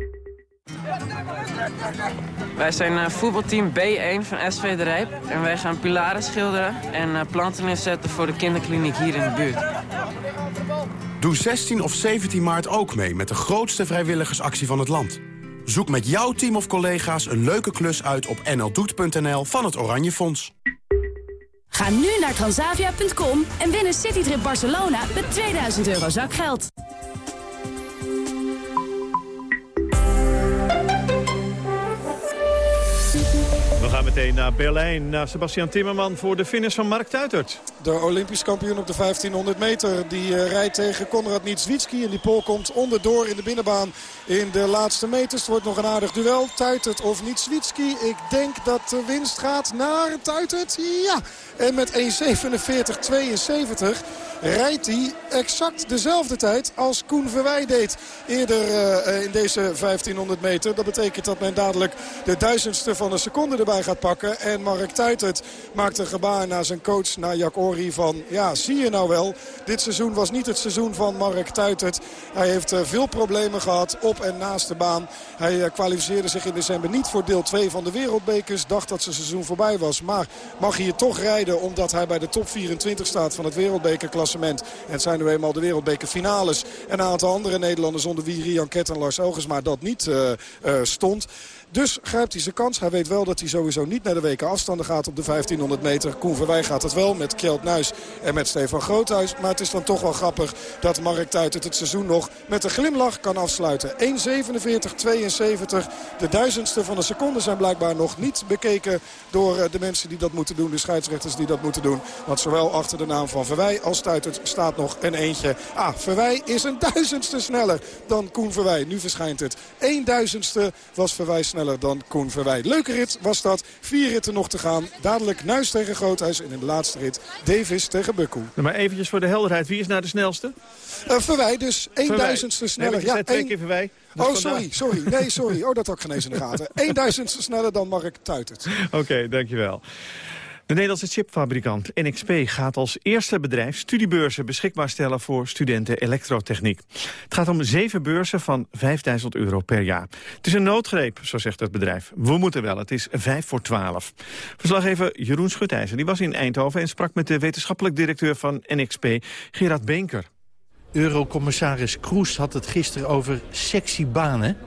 Wij zijn uh, voetbalteam B1 van SV De Rijp. En wij gaan pilaren schilderen en uh, planten inzetten voor de kinderkliniek hier in de buurt. Doe 16 of 17 maart ook mee met de grootste vrijwilligersactie van het land. Zoek met jouw team of collega's een leuke klus uit op nldoet.nl van het Oranje Fonds. Ga nu naar transavia.com en win een citytrip Barcelona met 2000 euro zakgeld. Meteen naar Berlijn, naar Sebastian Timmerman voor de finish van Mark Tuitert. De Olympisch kampioen op de 1500 meter. Die uh, rijdt tegen Konrad Nietzwitski. En die pol komt onderdoor in de binnenbaan in de laatste meters. Het wordt nog een aardig duel. Tuitert of Nietzwitski. Ik denk dat de winst gaat naar Tuitert. Ja. En met 1.47.72 rijdt hij exact dezelfde tijd als Koen Verwij deed eerder uh, in deze 1500 meter. Dat betekent dat men dadelijk de duizendste van een seconde erbij gaat pakken. En Mark Tuitert maakt een gebaar naar zijn coach, naar Jack Ori van... ja, zie je nou wel, dit seizoen was niet het seizoen van Mark Tuitert. Hij heeft uh, veel problemen gehad op en naast de baan. Hij uh, kwalificeerde zich in december niet voor deel 2 van de wereldbekers. Dacht dat zijn seizoen voorbij was. Maar mag hier toch rijden omdat hij bij de top 24 staat van het wereldbekerklassement. En het zijn nu eenmaal de wereldbekerfinales. En een aantal andere Nederlanders onder wie Rian Ket en Lars Elgersma dat niet uh, stond. Dus grijpt hij zijn kans. Hij weet wel dat hij sowieso niet naar de weken afstanden gaat op de 1500 meter. Koen Verwij gaat het wel met Kjeld Nuis en met Stefan Groothuis. Maar het is dan toch wel grappig dat Mark Tuitert het seizoen nog met een glimlach kan afsluiten. 1.47.72. De duizendste van een seconde zijn blijkbaar nog niet bekeken door de mensen die dat moeten doen. De scheidsrechters die dat moeten doen. Want zowel achter de naam van Verwij als Tuitert staat nog een eentje. Ah, Verwij is een duizendste sneller dan Koen Verwij. Nu verschijnt het. 1 duizendste was Verwij sneller dan Koen Verwij. Leuke rit was dat. Vier ritten nog te gaan. Dadelijk Nuis tegen Groothuis. En in de laatste rit Davis tegen Bukkoe. Maar eventjes voor de helderheid. Wie is nou de snelste? Uh, verwij dus. 1000ste sneller. Nee, ja, twee keer Verwij. Oh, sorry, sorry. Nee, sorry. Oh, dat had ik genezen in de gaten. 1000ste sneller dan Mark Tuitert. Oké, okay, dankjewel. De Nederlandse chipfabrikant NXP gaat als eerste bedrijf studiebeurzen beschikbaar stellen voor studenten elektrotechniek. Het gaat om zeven beurzen van 5000 euro per jaar. Het is een noodgreep, zo zegt het bedrijf. We moeten wel, het is vijf voor twaalf. Verslaggever Jeroen Schutijzer die was in Eindhoven en sprak met de wetenschappelijk directeur van NXP, Gerard Beenker. Eurocommissaris Kroes had het gisteren over sexy banen.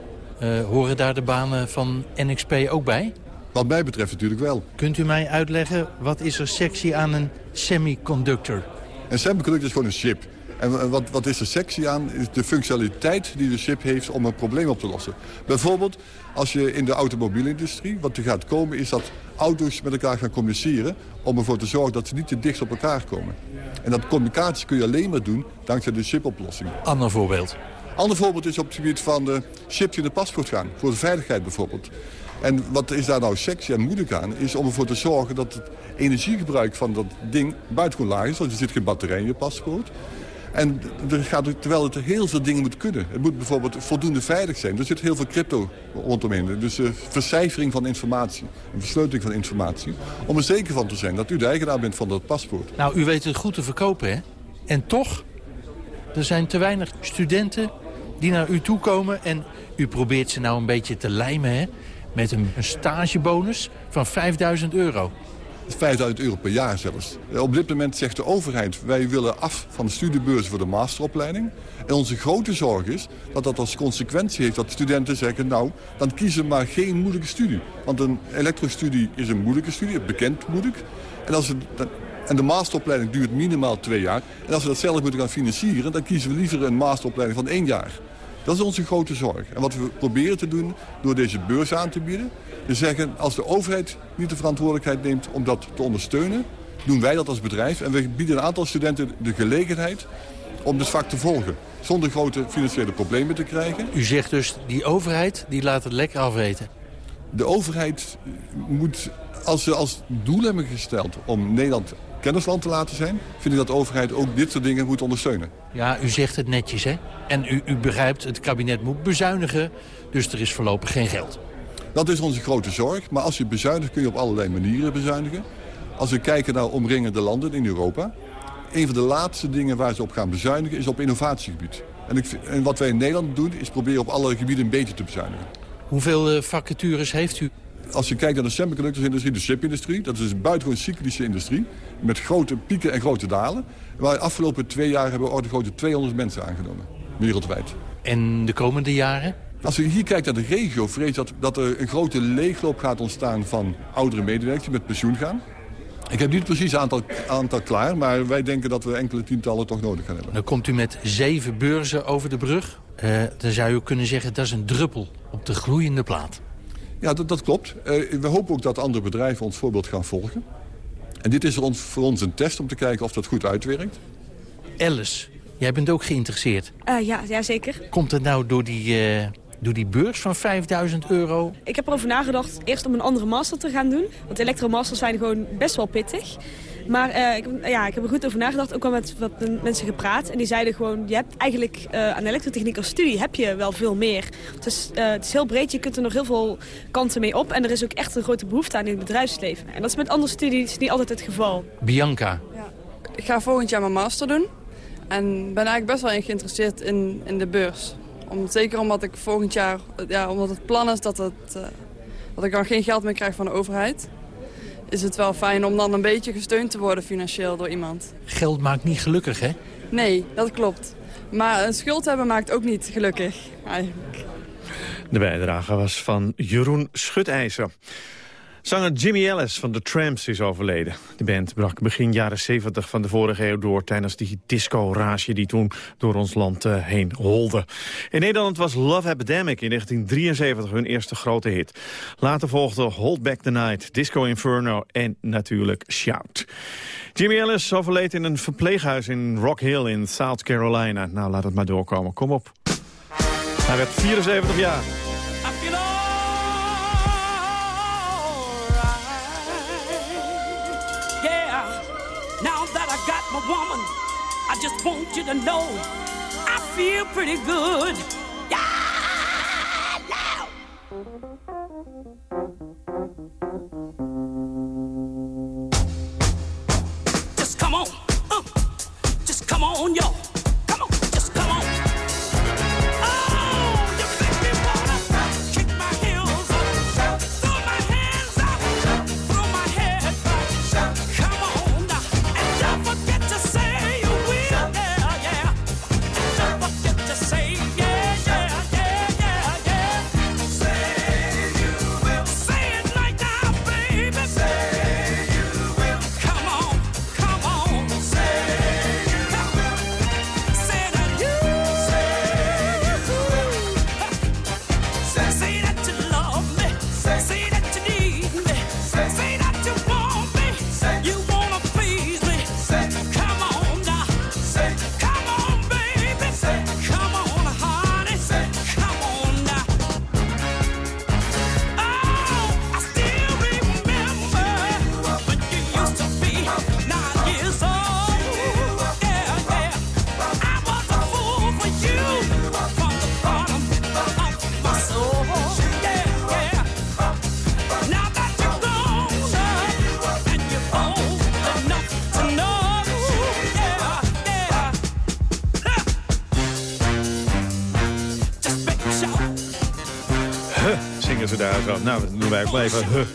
Uh, horen daar de banen van NXP ook bij? Wat mij betreft natuurlijk wel. Kunt u mij uitleggen, wat is er sexy aan een semiconductor? Een semiconductor is gewoon een chip. En wat, wat is er sexy aan? Is de functionaliteit die de chip heeft om een probleem op te lossen. Bijvoorbeeld, als je in de automobielindustrie... wat er gaat komen is dat auto's met elkaar gaan communiceren... om ervoor te zorgen dat ze niet te dicht op elkaar komen. En dat communicatie kun je alleen maar doen dankzij de chipoplossing. Ander voorbeeld? Ander voorbeeld is op het gebied van de chips die in de paspoort gaan. Voor de veiligheid bijvoorbeeld. En wat is daar nou sexy en moeilijk aan? Is om ervoor te zorgen dat het energiegebruik van dat ding buitengewoon laag is. Want er zit geen batterij in je paspoort. En er gaat, terwijl het heel veel dingen moet kunnen. Het moet bijvoorbeeld voldoende veilig zijn. Er zit heel veel crypto rondomheen. Dus uh, vercijfering van informatie. Een versleuteling van informatie. Om er zeker van te zijn dat u de eigenaar bent van dat paspoort. Nou, u weet het goed te verkopen, hè? En toch, er zijn te weinig studenten die naar u toe komen... en u probeert ze nou een beetje te lijmen, hè? Met een, stagebonus van 5000 euro. 5000 euro per jaar zelfs. Op dit moment zegt de overheid, wij willen af van de studiebeurzen voor de masteropleiding. En onze grote zorg is dat dat als consequentie heeft dat studenten zeggen... nou, dan kiezen maar geen moeilijke studie. Want een elektrostudie is een moeilijke studie, bekend moeilijk. En, als en de masteropleiding duurt minimaal twee jaar. En als we dat zelf moeten gaan financieren, dan kiezen we liever een masteropleiding van één jaar. Dat is onze grote zorg. En wat we proberen te doen door deze beurs aan te bieden... is zeggen, als de overheid niet de verantwoordelijkheid neemt om dat te ondersteunen... doen wij dat als bedrijf. En we bieden een aantal studenten de gelegenheid om dit vak te volgen. Zonder grote financiële problemen te krijgen. U zegt dus, die overheid die laat het lekker afweten. De overheid moet, als ze als doel hebben gesteld om Nederland kennisland te laten zijn... vind ik dat de overheid ook dit soort dingen moet ondersteunen. Ja, u zegt het netjes, hè? En u, u begrijpt, het kabinet moet bezuinigen, dus er is voorlopig geen geld. Dat is onze grote zorg, maar als je bezuinigt kun je op allerlei manieren bezuinigen. Als we kijken naar omringende landen in Europa... een van de laatste dingen waar ze op gaan bezuinigen is op innovatiegebied. En, ik, en wat wij in Nederland doen is proberen op alle gebieden een beetje te bezuinigen. Hoeveel uh, vacatures heeft u? Als je kijkt naar de semiconductor-industrie, de chipindustrie... dat is een buitengewoon cyclische industrie... met grote pieken en grote dalen. Waar de afgelopen twee jaar hebben we orde grote 200 mensen aangenomen. Wereldwijd. En de komende jaren? Als je hier kijkt naar de regio, vrees dat, dat er een grote leegloop gaat ontstaan van oudere medewerkers die met pensioen gaan. Ik heb niet precies het aantal, aantal klaar, maar wij denken dat we enkele tientallen toch nodig gaan hebben. Dan komt u met zeven beurzen over de brug. Uh, dan zou je kunnen zeggen dat is een druppel op de gloeiende plaat. Ja, dat, dat klopt. Uh, we hopen ook dat andere bedrijven ons voorbeeld gaan volgen. En dit is ons, voor ons een test om te kijken of dat goed uitwerkt. Alice, jij bent ook geïnteresseerd. Uh, ja, ja, zeker. Komt het nou door die, uh, door die beurs van 5000 euro? Ik heb erover nagedacht eerst om een andere master te gaan doen. Want elektromasters zijn gewoon best wel pittig. Maar uh, ik, ja, ik heb er goed over nagedacht, ook al met wat mensen gepraat. En die zeiden gewoon, je hebt eigenlijk uh, aan elektrotechniek als studie heb je wel veel meer. Het is, uh, het is heel breed, je kunt er nog heel veel kanten mee op. En er is ook echt een grote behoefte aan in het bedrijfsleven. En dat is met andere studies niet altijd het geval. Bianca. Ja. Ik ga volgend jaar mijn master doen. En ben eigenlijk best wel geïnteresseerd in, in de beurs. Om, zeker omdat ik volgend jaar, ja, omdat het plan is dat, het, dat ik dan geen geld meer krijg van de overheid is het wel fijn om dan een beetje gesteund te worden financieel door iemand. Geld maakt niet gelukkig, hè? Nee, dat klopt. Maar een schuld hebben maakt ook niet gelukkig, eigenlijk. De bijdrage was van Jeroen Schutijzer. Zanger Jimmy Ellis van The Tramps is overleden. De band brak begin jaren 70 van de vorige eeuw door... tijdens die disco-rage die toen door ons land uh, heen holde. In Nederland was Love Epidemic in 1973 hun eerste grote hit. Later volgden Hold Back the Night, Disco Inferno en natuurlijk Shout. Jimmy Ellis overleed in een verpleeghuis in Rock Hill in South Carolina. Nou, laat het maar doorkomen. Kom op. Hij werd 74 jaar. I just want you to know I feel pretty good. Yeah, now. Just come on, uh, just come on, y'all. Nou, dat doen wij ook even.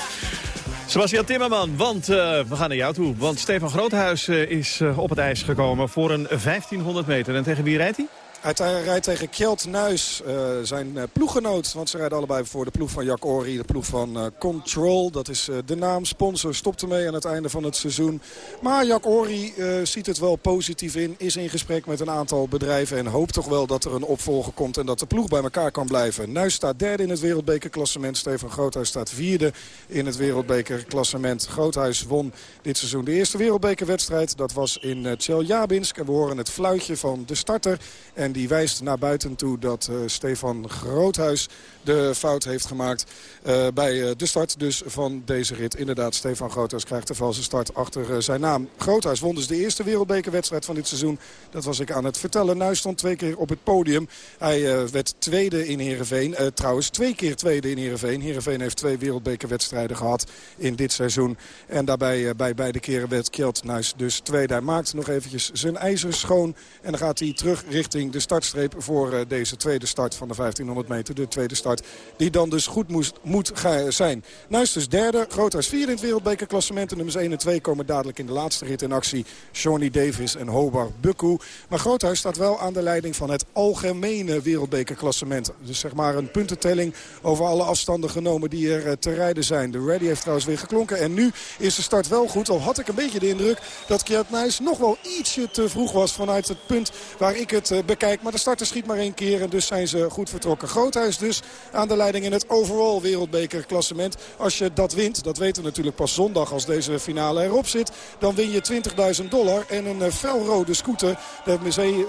Sebastian Timmerman, want uh, we gaan naar jou toe. Want Stefan Groothuis uh, is uh, op het ijs gekomen voor een 1500 meter. En tegen wie rijdt hij? Hij rijdt tegen Kjeld Nuis, uh, zijn uh, ploeggenoot. Want ze rijden allebei voor de ploeg van Jack Ori, de ploeg van uh, Control. Dat is de naam. Sponsor stopt ermee aan het einde van het seizoen. Maar Jack Ori ziet het wel positief in. Is in gesprek met een aantal bedrijven. En hoopt toch wel dat er een opvolger komt. En dat de ploeg bij elkaar kan blijven. Nuis staat derde in het wereldbekerklassement. Stefan Groothuis staat vierde in het wereldbekerklassement. Groothuis won dit seizoen de eerste wereldbekerwedstrijd. Dat was in Tjeljabinsk. En we horen het fluitje van de starter. En en die wijst naar buiten toe dat uh, Stefan Groothuis de fout heeft gemaakt uh, bij uh, de start dus van deze rit. Inderdaad, Stefan Groothuis krijgt de valse start achter zijn naam. Groothuis won dus de eerste wereldbekerwedstrijd van dit seizoen. Dat was ik aan het vertellen. Nu stond twee keer op het podium. Hij werd tweede in Heerenveen. trouwens, twee keer tweede in Heerenveen. Heerenveen heeft twee wereldbekerwedstrijden gehad in dit seizoen. En daarbij bij beide keren werd Kjeld Nuis dus tweede. Hij maakt nog eventjes zijn ijzer schoon. En dan gaat hij terug richting de startstreep voor uh, deze tweede start van de 1500 meter. De tweede start die dan dus goed moest, moet zijn. Nuis dus derde, Groothuis vier in het wereldbekerklassement. En nummers 1 en 2 komen dadelijk in de laatste rit in actie. Shawnee Davis en Hobart Bukku. Maar Groothuis staat wel aan de leiding van het algemene wereldbekerklassement. Dus zeg maar een puntentelling over alle afstanden genomen die er uh, te rijden zijn. De ready heeft trouwens weer geklonken. En nu is de start wel goed. Al had ik een beetje de indruk dat Kjert Nuis nog wel ietsje te vroeg was vanuit het punt waar ik het uh, bekijk maar de starter schiet maar één keer. En dus zijn ze goed vertrokken. Groothuis dus aan de leiding in het overall wereldbekerklassement. Als je dat wint, dat weten we natuurlijk pas zondag als deze finale erop zit. Dan win je 20.000 dollar en een uh, felrode scooter. Daar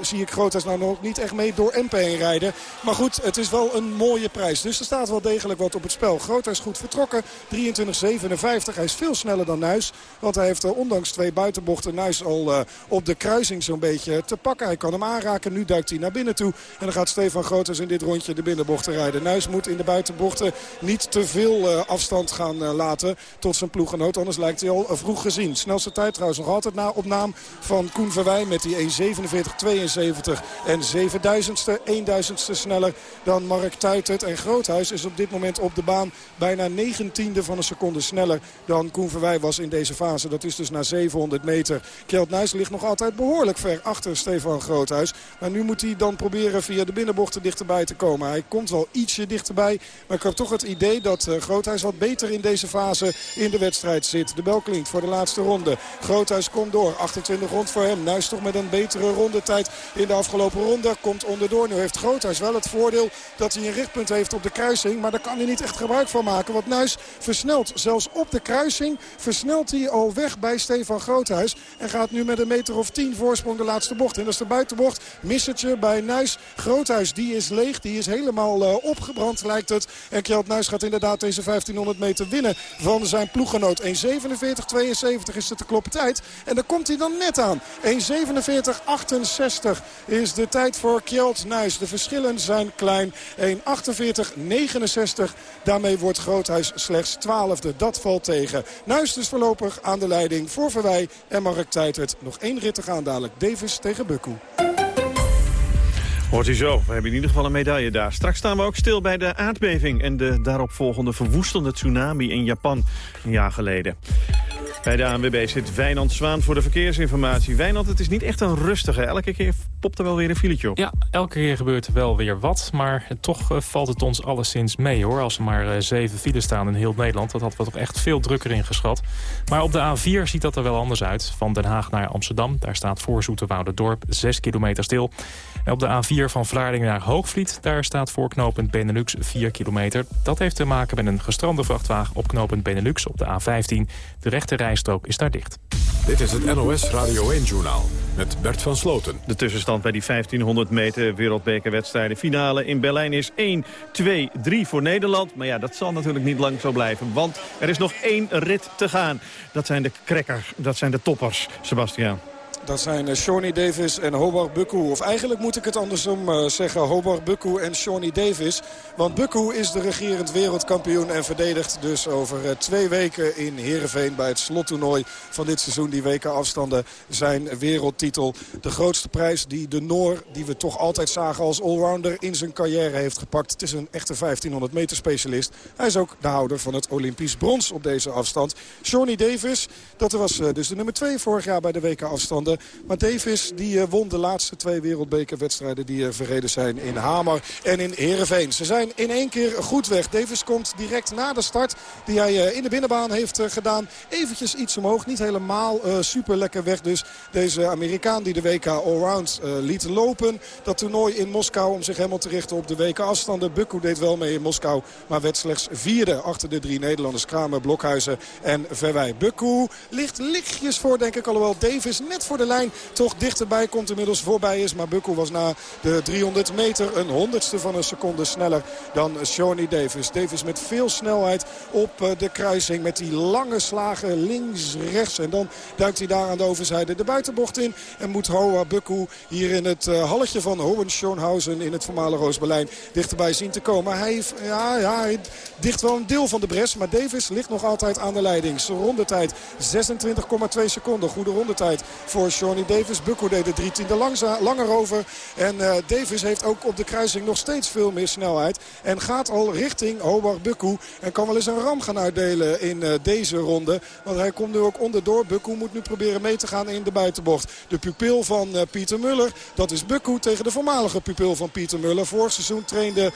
zie ik Groothuis nou nog niet echt mee door Empe heen rijden. Maar goed, het is wel een mooie prijs. Dus er staat wel degelijk wat op het spel. Groothuis goed vertrokken. 23.57. Hij is veel sneller dan Nuis. Want hij heeft uh, ondanks twee buitenbochten Nuis al uh, op de kruising zo'n beetje te pakken. Hij kan hem aanraken. Nu duikt naar binnen toe. En dan gaat Stefan Groothuis in dit rondje de binnenbochten rijden. Nuis moet in de buitenbochten niet te veel uh, afstand gaan laten tot zijn ploeggenoot. Anders lijkt hij al vroeg gezien. Snelste tijd trouwens nog altijd na op naam van Koen Verwij met die 1.47.72 en 7000ste, 1000ste sneller dan Mark Tuitert. En Groothuis is op dit moment op de baan bijna 19e van een seconde sneller dan Koen Verwij was in deze fase. Dat is dus na 700 meter. Kjeld Nuis ligt nog altijd behoorlijk ver achter Stefan Groothuis. Maar nu moet hij dan proberen via de binnenbochten dichterbij te komen. Hij komt wel ietsje dichterbij. Maar ik heb toch het idee dat uh, Groothuis wat beter in deze fase in de wedstrijd zit. De bel klinkt voor de laatste ronde. Groothuis komt door. 28 rond voor hem. Nuis toch met een betere rondetijd in de afgelopen ronde. Komt onderdoor. Nu heeft Groothuis wel het voordeel dat hij een richtpunt heeft op de kruising. Maar daar kan hij niet echt gebruik van maken. Want Nuis versnelt zelfs op de kruising. Versnelt hij al weg bij Stefan Groothuis. En gaat nu met een meter of 10 voorsprong de laatste bocht in. Dat is de buitenbocht. Missertje bij Nuis. Groothuis die is leeg. Die is helemaal uh, opgebrand lijkt het. En Kjeld Nuis gaat inderdaad deze 1500 meter winnen van zijn ploeggenoot. 1.47-72 is het de kloppen tijd. En daar komt hij dan net aan. 1.47.68 is de tijd voor Kjeld Nuis. De verschillen zijn klein. 1.48.69. Daarmee wordt Groothuis slechts twaalfde. Dat valt tegen. Nuis dus voorlopig aan de leiding voor Verwij en Mark Tuitert. Nog één rit te gaan dadelijk. Davis tegen Bukku. Hoort u zo. We hebben in ieder geval een medaille daar. Straks staan we ook stil bij de aardbeving... en de daaropvolgende verwoestende tsunami in Japan een jaar geleden. Bij de ANWB zit Wijnand Zwaan voor de verkeersinformatie. Wijnand, het is niet echt een rustige. Elke keer popt er wel weer een filetje op. Ja, elke keer gebeurt er wel weer wat. Maar toch uh, valt het ons alleszins mee hoor. Als er maar uh, zeven files staan in heel Nederland. Dat hadden we toch echt veel drukker ingeschat. Maar op de A4 ziet dat er wel anders uit. Van Den Haag naar Amsterdam. Daar staat voor Dorp 6 kilometer stil. En op de A4 van Vlaardingen naar Hoogvliet... daar staat voor knooppunt Benelux 4 kilometer. Dat heeft te maken met een gestrande vrachtwagen op knooppunt Benelux op de A15. De rechte rijstrook is daar dicht. Dit is het NOS Radio 1-journaal met Bert van Sloten. De tussenstand bij die 1500 meter wereldbekerwedstrijden finale in Berlijn is 1, 2, 3 voor Nederland. Maar ja, dat zal natuurlijk niet lang zo blijven, want er is nog één rit te gaan. Dat zijn de crackers, dat zijn de toppers, Sebastian. Dat zijn uh, Shawnee Davis en Hobart Bukku. Of eigenlijk moet ik het andersom uh, zeggen. Hobart Bukku en Shawnee Davis. Want Bukku is de regerend wereldkampioen. En verdedigt dus over uh, twee weken in Heerenveen... bij het slottoernooi van dit seizoen. Die weken afstanden zijn wereldtitel. De grootste prijs die de Noor, die we toch altijd zagen als allrounder... in zijn carrière heeft gepakt. Het is een echte 1500 meter specialist. Hij is ook de houder van het Olympisch brons op deze afstand. Shawnee Davis, dat was dus de nummer 2 vorig jaar bij de weken afstanden. Maar Davis die uh, won de laatste twee wereldbekerwedstrijden die uh, verreden zijn in Hamer en in Heerenveen. Ze zijn in één keer goed weg. Davis komt direct na de start die hij uh, in de binnenbaan heeft gedaan. Eventjes iets omhoog. Niet helemaal super lekker weg dus. Deze Amerikaan die de WK Allround liet lopen. Dat toernooi in Moskou om zich helemaal te richten op de WK afstanden. Bukku deed wel mee in Moskou. Maar werd slechts vierde achter de drie Nederlanders. Kramer, Blokhuizen en Verwij. Bukku ligt lichtjes voor denk ik. Alhoewel Davis net voor de lijn toch dichterbij komt. Inmiddels voorbij is. Maar Bukkel was na de 300 meter een honderdste van een seconde sneller dan Shawnee Davis. Davis met veel snelheid op eh, de kruising. Met die lange slagen links, rechts. En dan duikt hij daar aan de overzijde de buitenbocht in. En moet Hoa Bukku hier in het uh, halletje van Hohenschönhausen in het voormalige Oost-Berlijn dichterbij zien te komen. Hij, heeft, ja, ja, dicht wel een deel van de bres. Maar Davis ligt nog altijd aan de leiding. Zijn rondetijd 26,2 seconden. Goede rondetijd voor Shawnee Davis. Bukko deed er drie tiende langer over. En uh, Davis heeft ook op de kruising nog steeds veel meer snelheid. En gaat al richting Hobart Bukku. En kan wel eens een ram gaan uitdelen in uh, deze ronde. Want hij komt nu ook onderdoor. Bukku moet nu proberen mee te gaan in de buitenbocht. De pupil van uh, Pieter Muller. Dat is Bukku tegen de voormalige pupil van Pieter Muller. Vorig seizoen trainde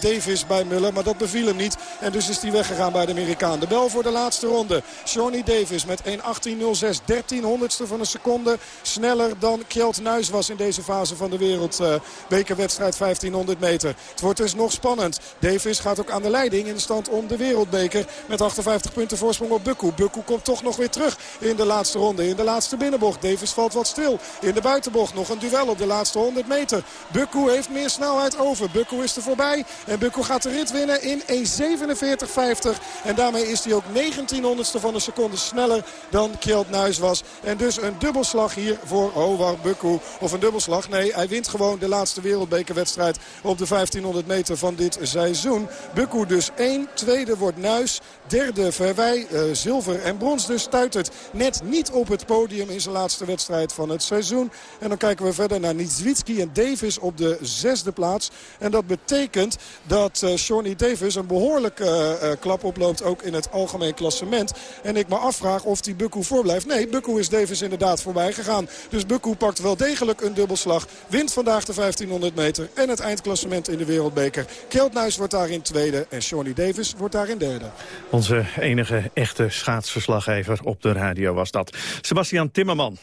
Davis bij Muller. Maar dat beviel hem niet. En dus is hij weggegaan bij de Amerikaan. De bel voor de laatste ronde. Shawnee Davis met 1.18.06. 13 honderdste van een seconde sneller dan Kjeld Nuis was in deze fase van de wereldbekerwedstrijd 1500 meter. Het wordt dus nog spannend. Davis gaat ook aan de leiding in de stand om de wereldbeker met 58 punten voorsprong op Bukku. Bukku komt toch nog weer terug in de laatste ronde, in de laatste binnenbocht. Davis valt wat stil in de buitenbocht. Nog een duel op de laatste 100 meter. Bukku heeft meer snelheid over. Bukku is er voorbij en Bukku gaat de rit winnen in 1.47.50. En daarmee is hij ook 19 honderdste van een seconde sneller dan Kjeld Nuis was. En dus een dubbelslag hier voor Howar Bukku. Of een dubbelslag, nee, hij wint gewoon de laatste wereldbekerwedstrijd op de 1500 meter van dit seizoen. Bukku dus 1, tweede wordt Nuis, derde Verwij, uh, zilver en brons dus stuitert net niet op het podium in zijn laatste wedstrijd van het seizoen. En dan kijken we verder naar Nizwitski en Davis op de zesde plaats. En dat betekent dat uh, Davis een behoorlijke uh, klap oploopt ook in het algemeen klassement. En ik me afvraag of die Bukku voorblijft. Nee, Bukku is Davis inderdaad gegaan. Dus Bukku pakt wel degelijk een dubbelslag. Wint vandaag de 1500 meter en het eindklassement in de wereldbeker. Kjeldnuis wordt daarin tweede en Shawnee Davis wordt daarin derde. Onze enige echte schaatsverslaggever op de radio was dat. Sebastian Timmerman.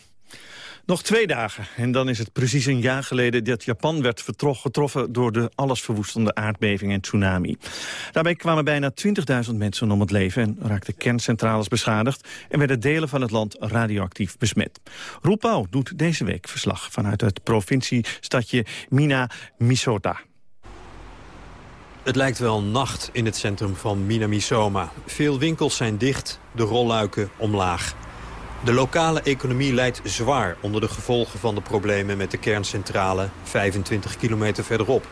Nog twee dagen en dan is het precies een jaar geleden dat Japan werd getroffen door de allesverwoestende aardbeving en tsunami. Daarbij kwamen bijna 20.000 mensen om het leven en raakten kerncentrales beschadigd en werden delen van het land radioactief besmet. Roel Pauw doet deze week verslag vanuit het provinciestadje Minamisota. Het lijkt wel nacht in het centrum van Minamisoma. Veel winkels zijn dicht, de rolluiken omlaag. De lokale economie leidt zwaar onder de gevolgen van de problemen met de kerncentrale 25 kilometer verderop.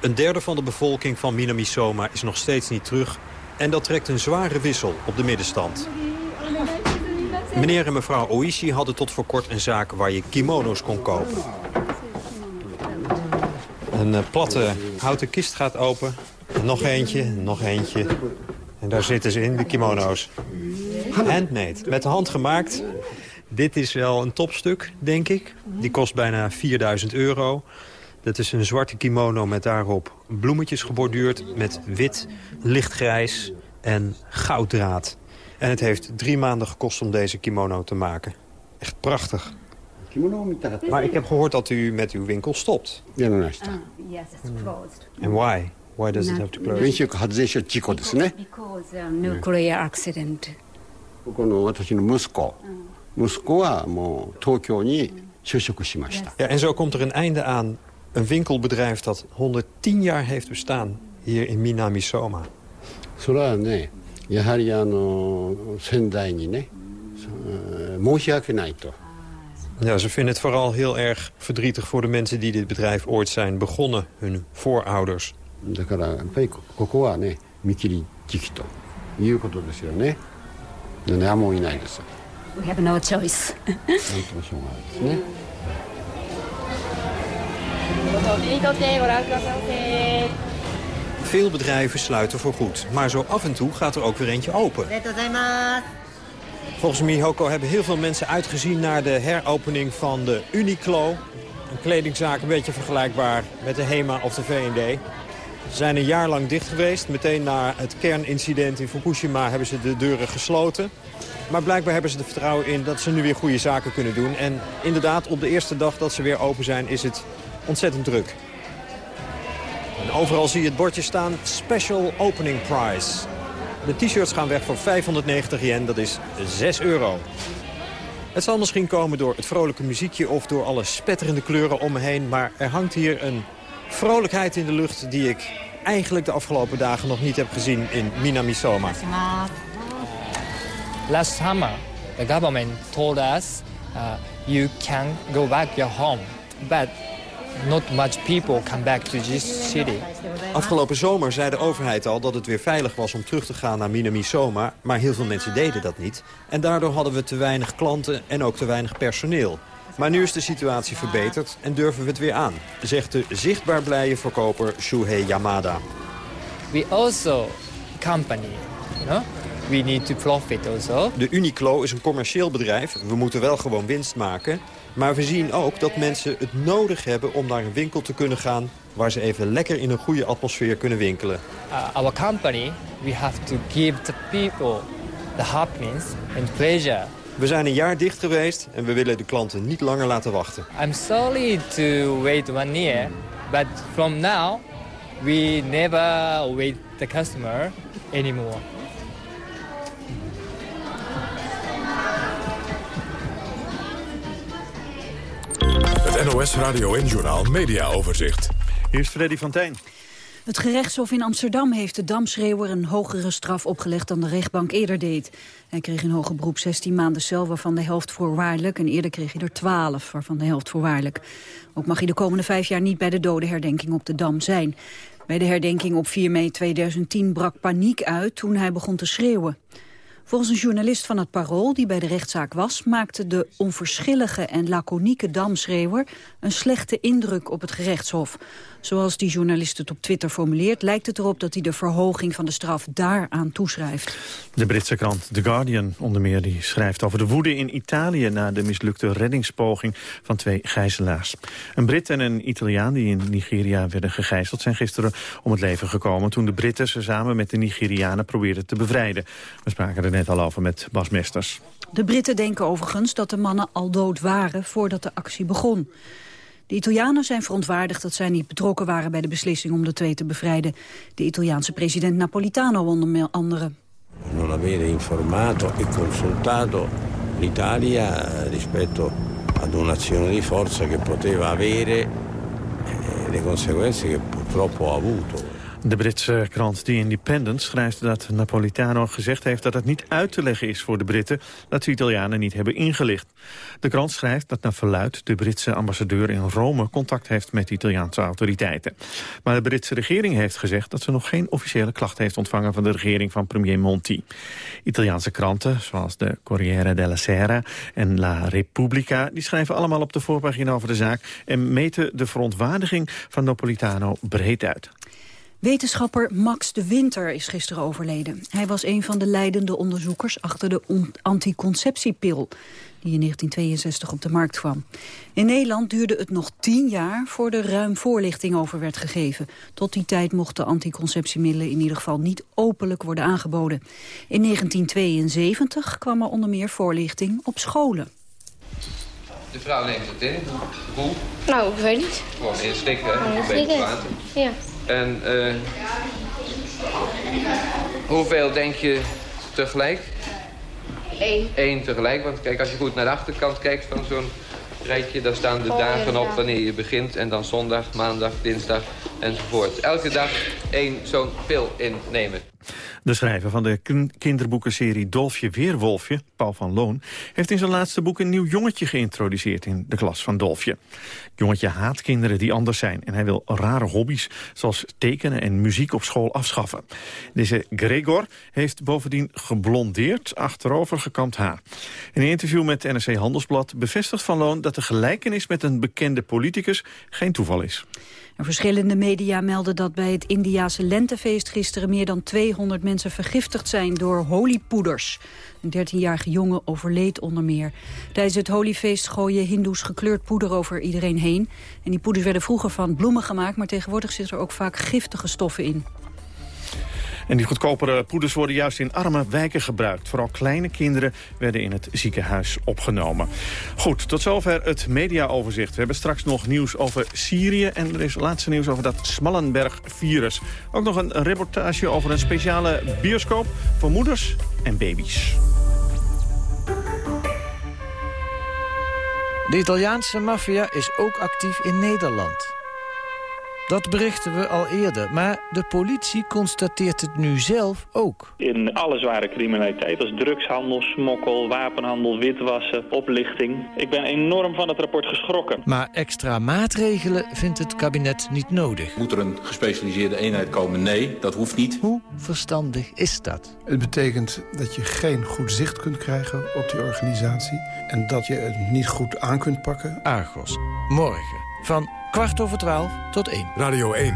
Een derde van de bevolking van Minamisoma is nog steeds niet terug en dat trekt een zware wissel op de middenstand. Meneer en mevrouw Oishi hadden tot voor kort een zaak waar je kimono's kon kopen. Een uh, platte houten kist gaat open. Nog eentje, nog eentje. En daar zitten ze in, de kimono's. Handmade, met de hand gemaakt. Dit is wel een topstuk, denk ik. Die kost bijna 4000 euro. Dat is een zwarte kimono met daarop bloemetjes geborduurd... met wit, lichtgrijs en gouddraad. En het heeft drie maanden gekost om deze kimono te maken. Echt prachtig. Maar ik heb gehoord dat u met uw winkel stopt. Ja, Ah, yes, it's closed. And why? Why does it have to close? 原子力発電所事故ですね Because of nuclear accident. この私の息子息子はもう東京に就職しました Ja, en zo komt er een einde aan. Een winkelbedrijf dat 110 jaar heeft bestaan hier in Minamisoma. それはねやはりあの先代にねそ申し訳ないと Ja, ze vinden het vooral heel erg verdrietig voor de mensen die dit bedrijf ooit zijn begonnen. Hun voorouders. だからやっぱりこここはね見切り時期ということですよねでやむを得ないです We have no choice. なんともしょうがないですね Veel bedrijven sluiten voorgoed. Maar zo af en toe gaat er ook weer eentje open. Volgens Mihoko hebben heel veel mensen uitgezien naar de heropening van de Uniqlo. Een kledingzaak een beetje vergelijkbaar met de HEMA of de V&D. Zijn een jaar lang dicht geweest. Meteen na het kernincident in Fukushima hebben ze de deuren gesloten. Maar blijkbaar hebben ze er vertrouwen in dat ze nu weer goede zaken kunnen doen. En inderdaad, op de eerste dag dat ze weer open zijn is het ontzettend druk. En overal zie je het bordje staan, Special Opening Prize. De t-shirts gaan weg voor 590 yen, dat is 6 euro. Het zal misschien komen door het vrolijke muziekje of door alle spetterende kleuren om me heen. Maar er hangt hier een vrolijkheid in de lucht die ik eigenlijk de afgelopen dagen nog niet heb gezien in Minamisoma. Last summer, the government told us uh, you can go back your home, but not much people come back to this city. Afgelopen zomer zei de overheid al dat het weer veilig was om terug te gaan naar Minamisoma. Maar heel veel mensen deden dat niet. En daardoor hadden we te weinig klanten en ook te weinig personeel. Maar nu is de situatie verbeterd en durven we het weer aan, zegt de zichtbaar blije verkoper Shuhei Yamada. We also company, you know? We need to profit also. De Uniqlo is een commercieel bedrijf. We moeten wel gewoon winst maken. Maar we zien ook dat mensen het nodig hebben om naar een winkel te kunnen gaan... waar ze even lekker in een goede atmosfeer kunnen winkelen. Uh, our company, we have to give the people the happiness and pleasure We zijn een jaar dicht geweest en we willen de klanten niet langer laten wachten. I'm sorry to wait one year, but from now we never wait the customer anymore. Het NOS Radio en Journal Media Overzicht. Hier is Freddy van Tijn. Het gerechtshof in Amsterdam heeft de damschreeuwer een hogere straf opgelegd dan de rechtbank eerder deed. Hij kreeg in hoger beroep 16 maanden cel, waarvan de helft voorwaardelijk. En eerder kreeg hij er 12, waarvan de helft voorwaardelijk. Ook mag hij de komende vijf jaar niet bij de dodenherdenking op de Dam zijn. Bij de herdenking op 4 mei 2010 brak paniek uit toen hij begon te schreeuwen. Volgens een journalist van het Parool die bij de rechtszaak was... maakte de onverschillige en laconieke damschreeuwer... een slechte indruk op het gerechtshof. Zoals die journalist het op Twitter formuleert... lijkt het erop dat hij de verhoging van de straf daaraan toeschrijft. De Britse krant The Guardian onder meer die schrijft over de woede in Italië... na de mislukte reddingspoging van twee gijzelaars. Een Brit en een Italiaan die in Nigeria werden gegijzeld... zijn gisteren om het leven gekomen toen de Britten ze samen met de Nigerianen probeerden te bevrijden. We spraken er net al over met Bas Mesters. De Britten denken overigens dat de mannen al dood waren voordat de actie begon. De Italianen zijn verontwaardigd dat zij niet betrokken waren bij de beslissing om de twee te bevrijden. De Italiaanse president Napolitano onder andere. Non avere informato e consultato l'Italia rispetto ad un'azione di forza che poteva avere eh, le conseguenze che purtroppo ha avuto. De Britse krant The Independent schrijft dat Napolitano gezegd heeft dat het niet uit te leggen is voor de Britten dat de Italianen niet hebben ingelicht. De krant schrijft dat naar verluid de Britse ambassadeur in Rome contact heeft met de Italiaanse autoriteiten. Maar de Britse regering heeft gezegd dat ze nog geen officiële klacht heeft ontvangen van de regering van premier Monti. Italiaanse kranten, zoals de Corriere della Sera en La Repubblica, die schrijven allemaal op de voorpagina over de zaak en meten de verontwaardiging van Napolitano breed uit. Wetenschapper Max de Winter is gisteren overleden. Hij was een van de leidende onderzoekers achter de anticonceptiepil die in 1962 op de markt kwam. In Nederland duurde het nog tien jaar voor er ruim voorlichting over werd gegeven. Tot die tijd mochten anticonceptiemiddelen in ieder geval niet openlijk worden aangeboden. In 1972 kwam er onder meer voorlichting op scholen. De vrouw neemt het in. Hoe? Nou, ik weet niet. Gewoon inslikken, een beetje water. Ja. En eh hoeveel denk je tegelijk? Eén. Eén tegelijk, want kijk, als je goed naar de achterkant kijkt van zo'n rijtje... daar staan de Oh, dagen op wanneer je begint. En dan zondag, maandag, dinsdag enzovoort. Elke dag één zo'n pil innemen. De schrijver van de kin- kinderboekenserie Dolfje Weerwolfje, Paul van Loon... heeft in zijn laatste boek een nieuw jongetje geïntroduceerd in de klas van Dolfje. Jongetje haat kinderen die anders zijn... en hij wil rare hobby's zoals tekenen en muziek op school afschaffen. Deze Gregor heeft bovendien geblondeerd, achterover gekamd haar. In een interview met NRC Handelsblad bevestigt Van Loon... dat de gelijkenis met een bekende politicus geen toeval is. En verschillende media melden dat bij het Indiase lentefeest gisteren meer dan 200 mensen vergiftigd zijn door holypoeders. Een 13-jarige jongen overleed onder meer. Tijdens het holyfeest gooien hindoes gekleurd poeder over iedereen heen. En die poeders werden vroeger van bloemen gemaakt, maar tegenwoordig zitten er ook vaak giftige stoffen in. En die goedkopere poeders worden juist in arme wijken gebruikt. Vooral kleine kinderen werden in het ziekenhuis opgenomen. Goed, tot zover het mediaoverzicht. We hebben straks nog nieuws over Syrië... en er is laatste nieuws over dat Smallenberg-virus. Ook nog een reportage over een speciale bioscoop... voor moeders en baby's. De Italiaanse maffia is ook actief in Nederland. Dat berichten we al eerder, maar de politie constateert het nu zelf ook. In alle zware criminaliteit, als drugshandel, smokkel, wapenhandel, witwassen, oplichting. Ik ben enorm van het rapport geschrokken. Maar extra maatregelen vindt het kabinet niet nodig. Moet er een gespecialiseerde eenheid komen? Nee, dat hoeft niet. Hoe verstandig is dat? Het betekent dat je geen goed zicht kunt krijgen op die organisatie... en dat je het niet goed aan kunt pakken. Argos, morgen van kwart over twaalf tot één. Radio 1.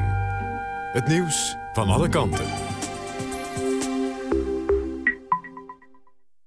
Het nieuws van alle kanten.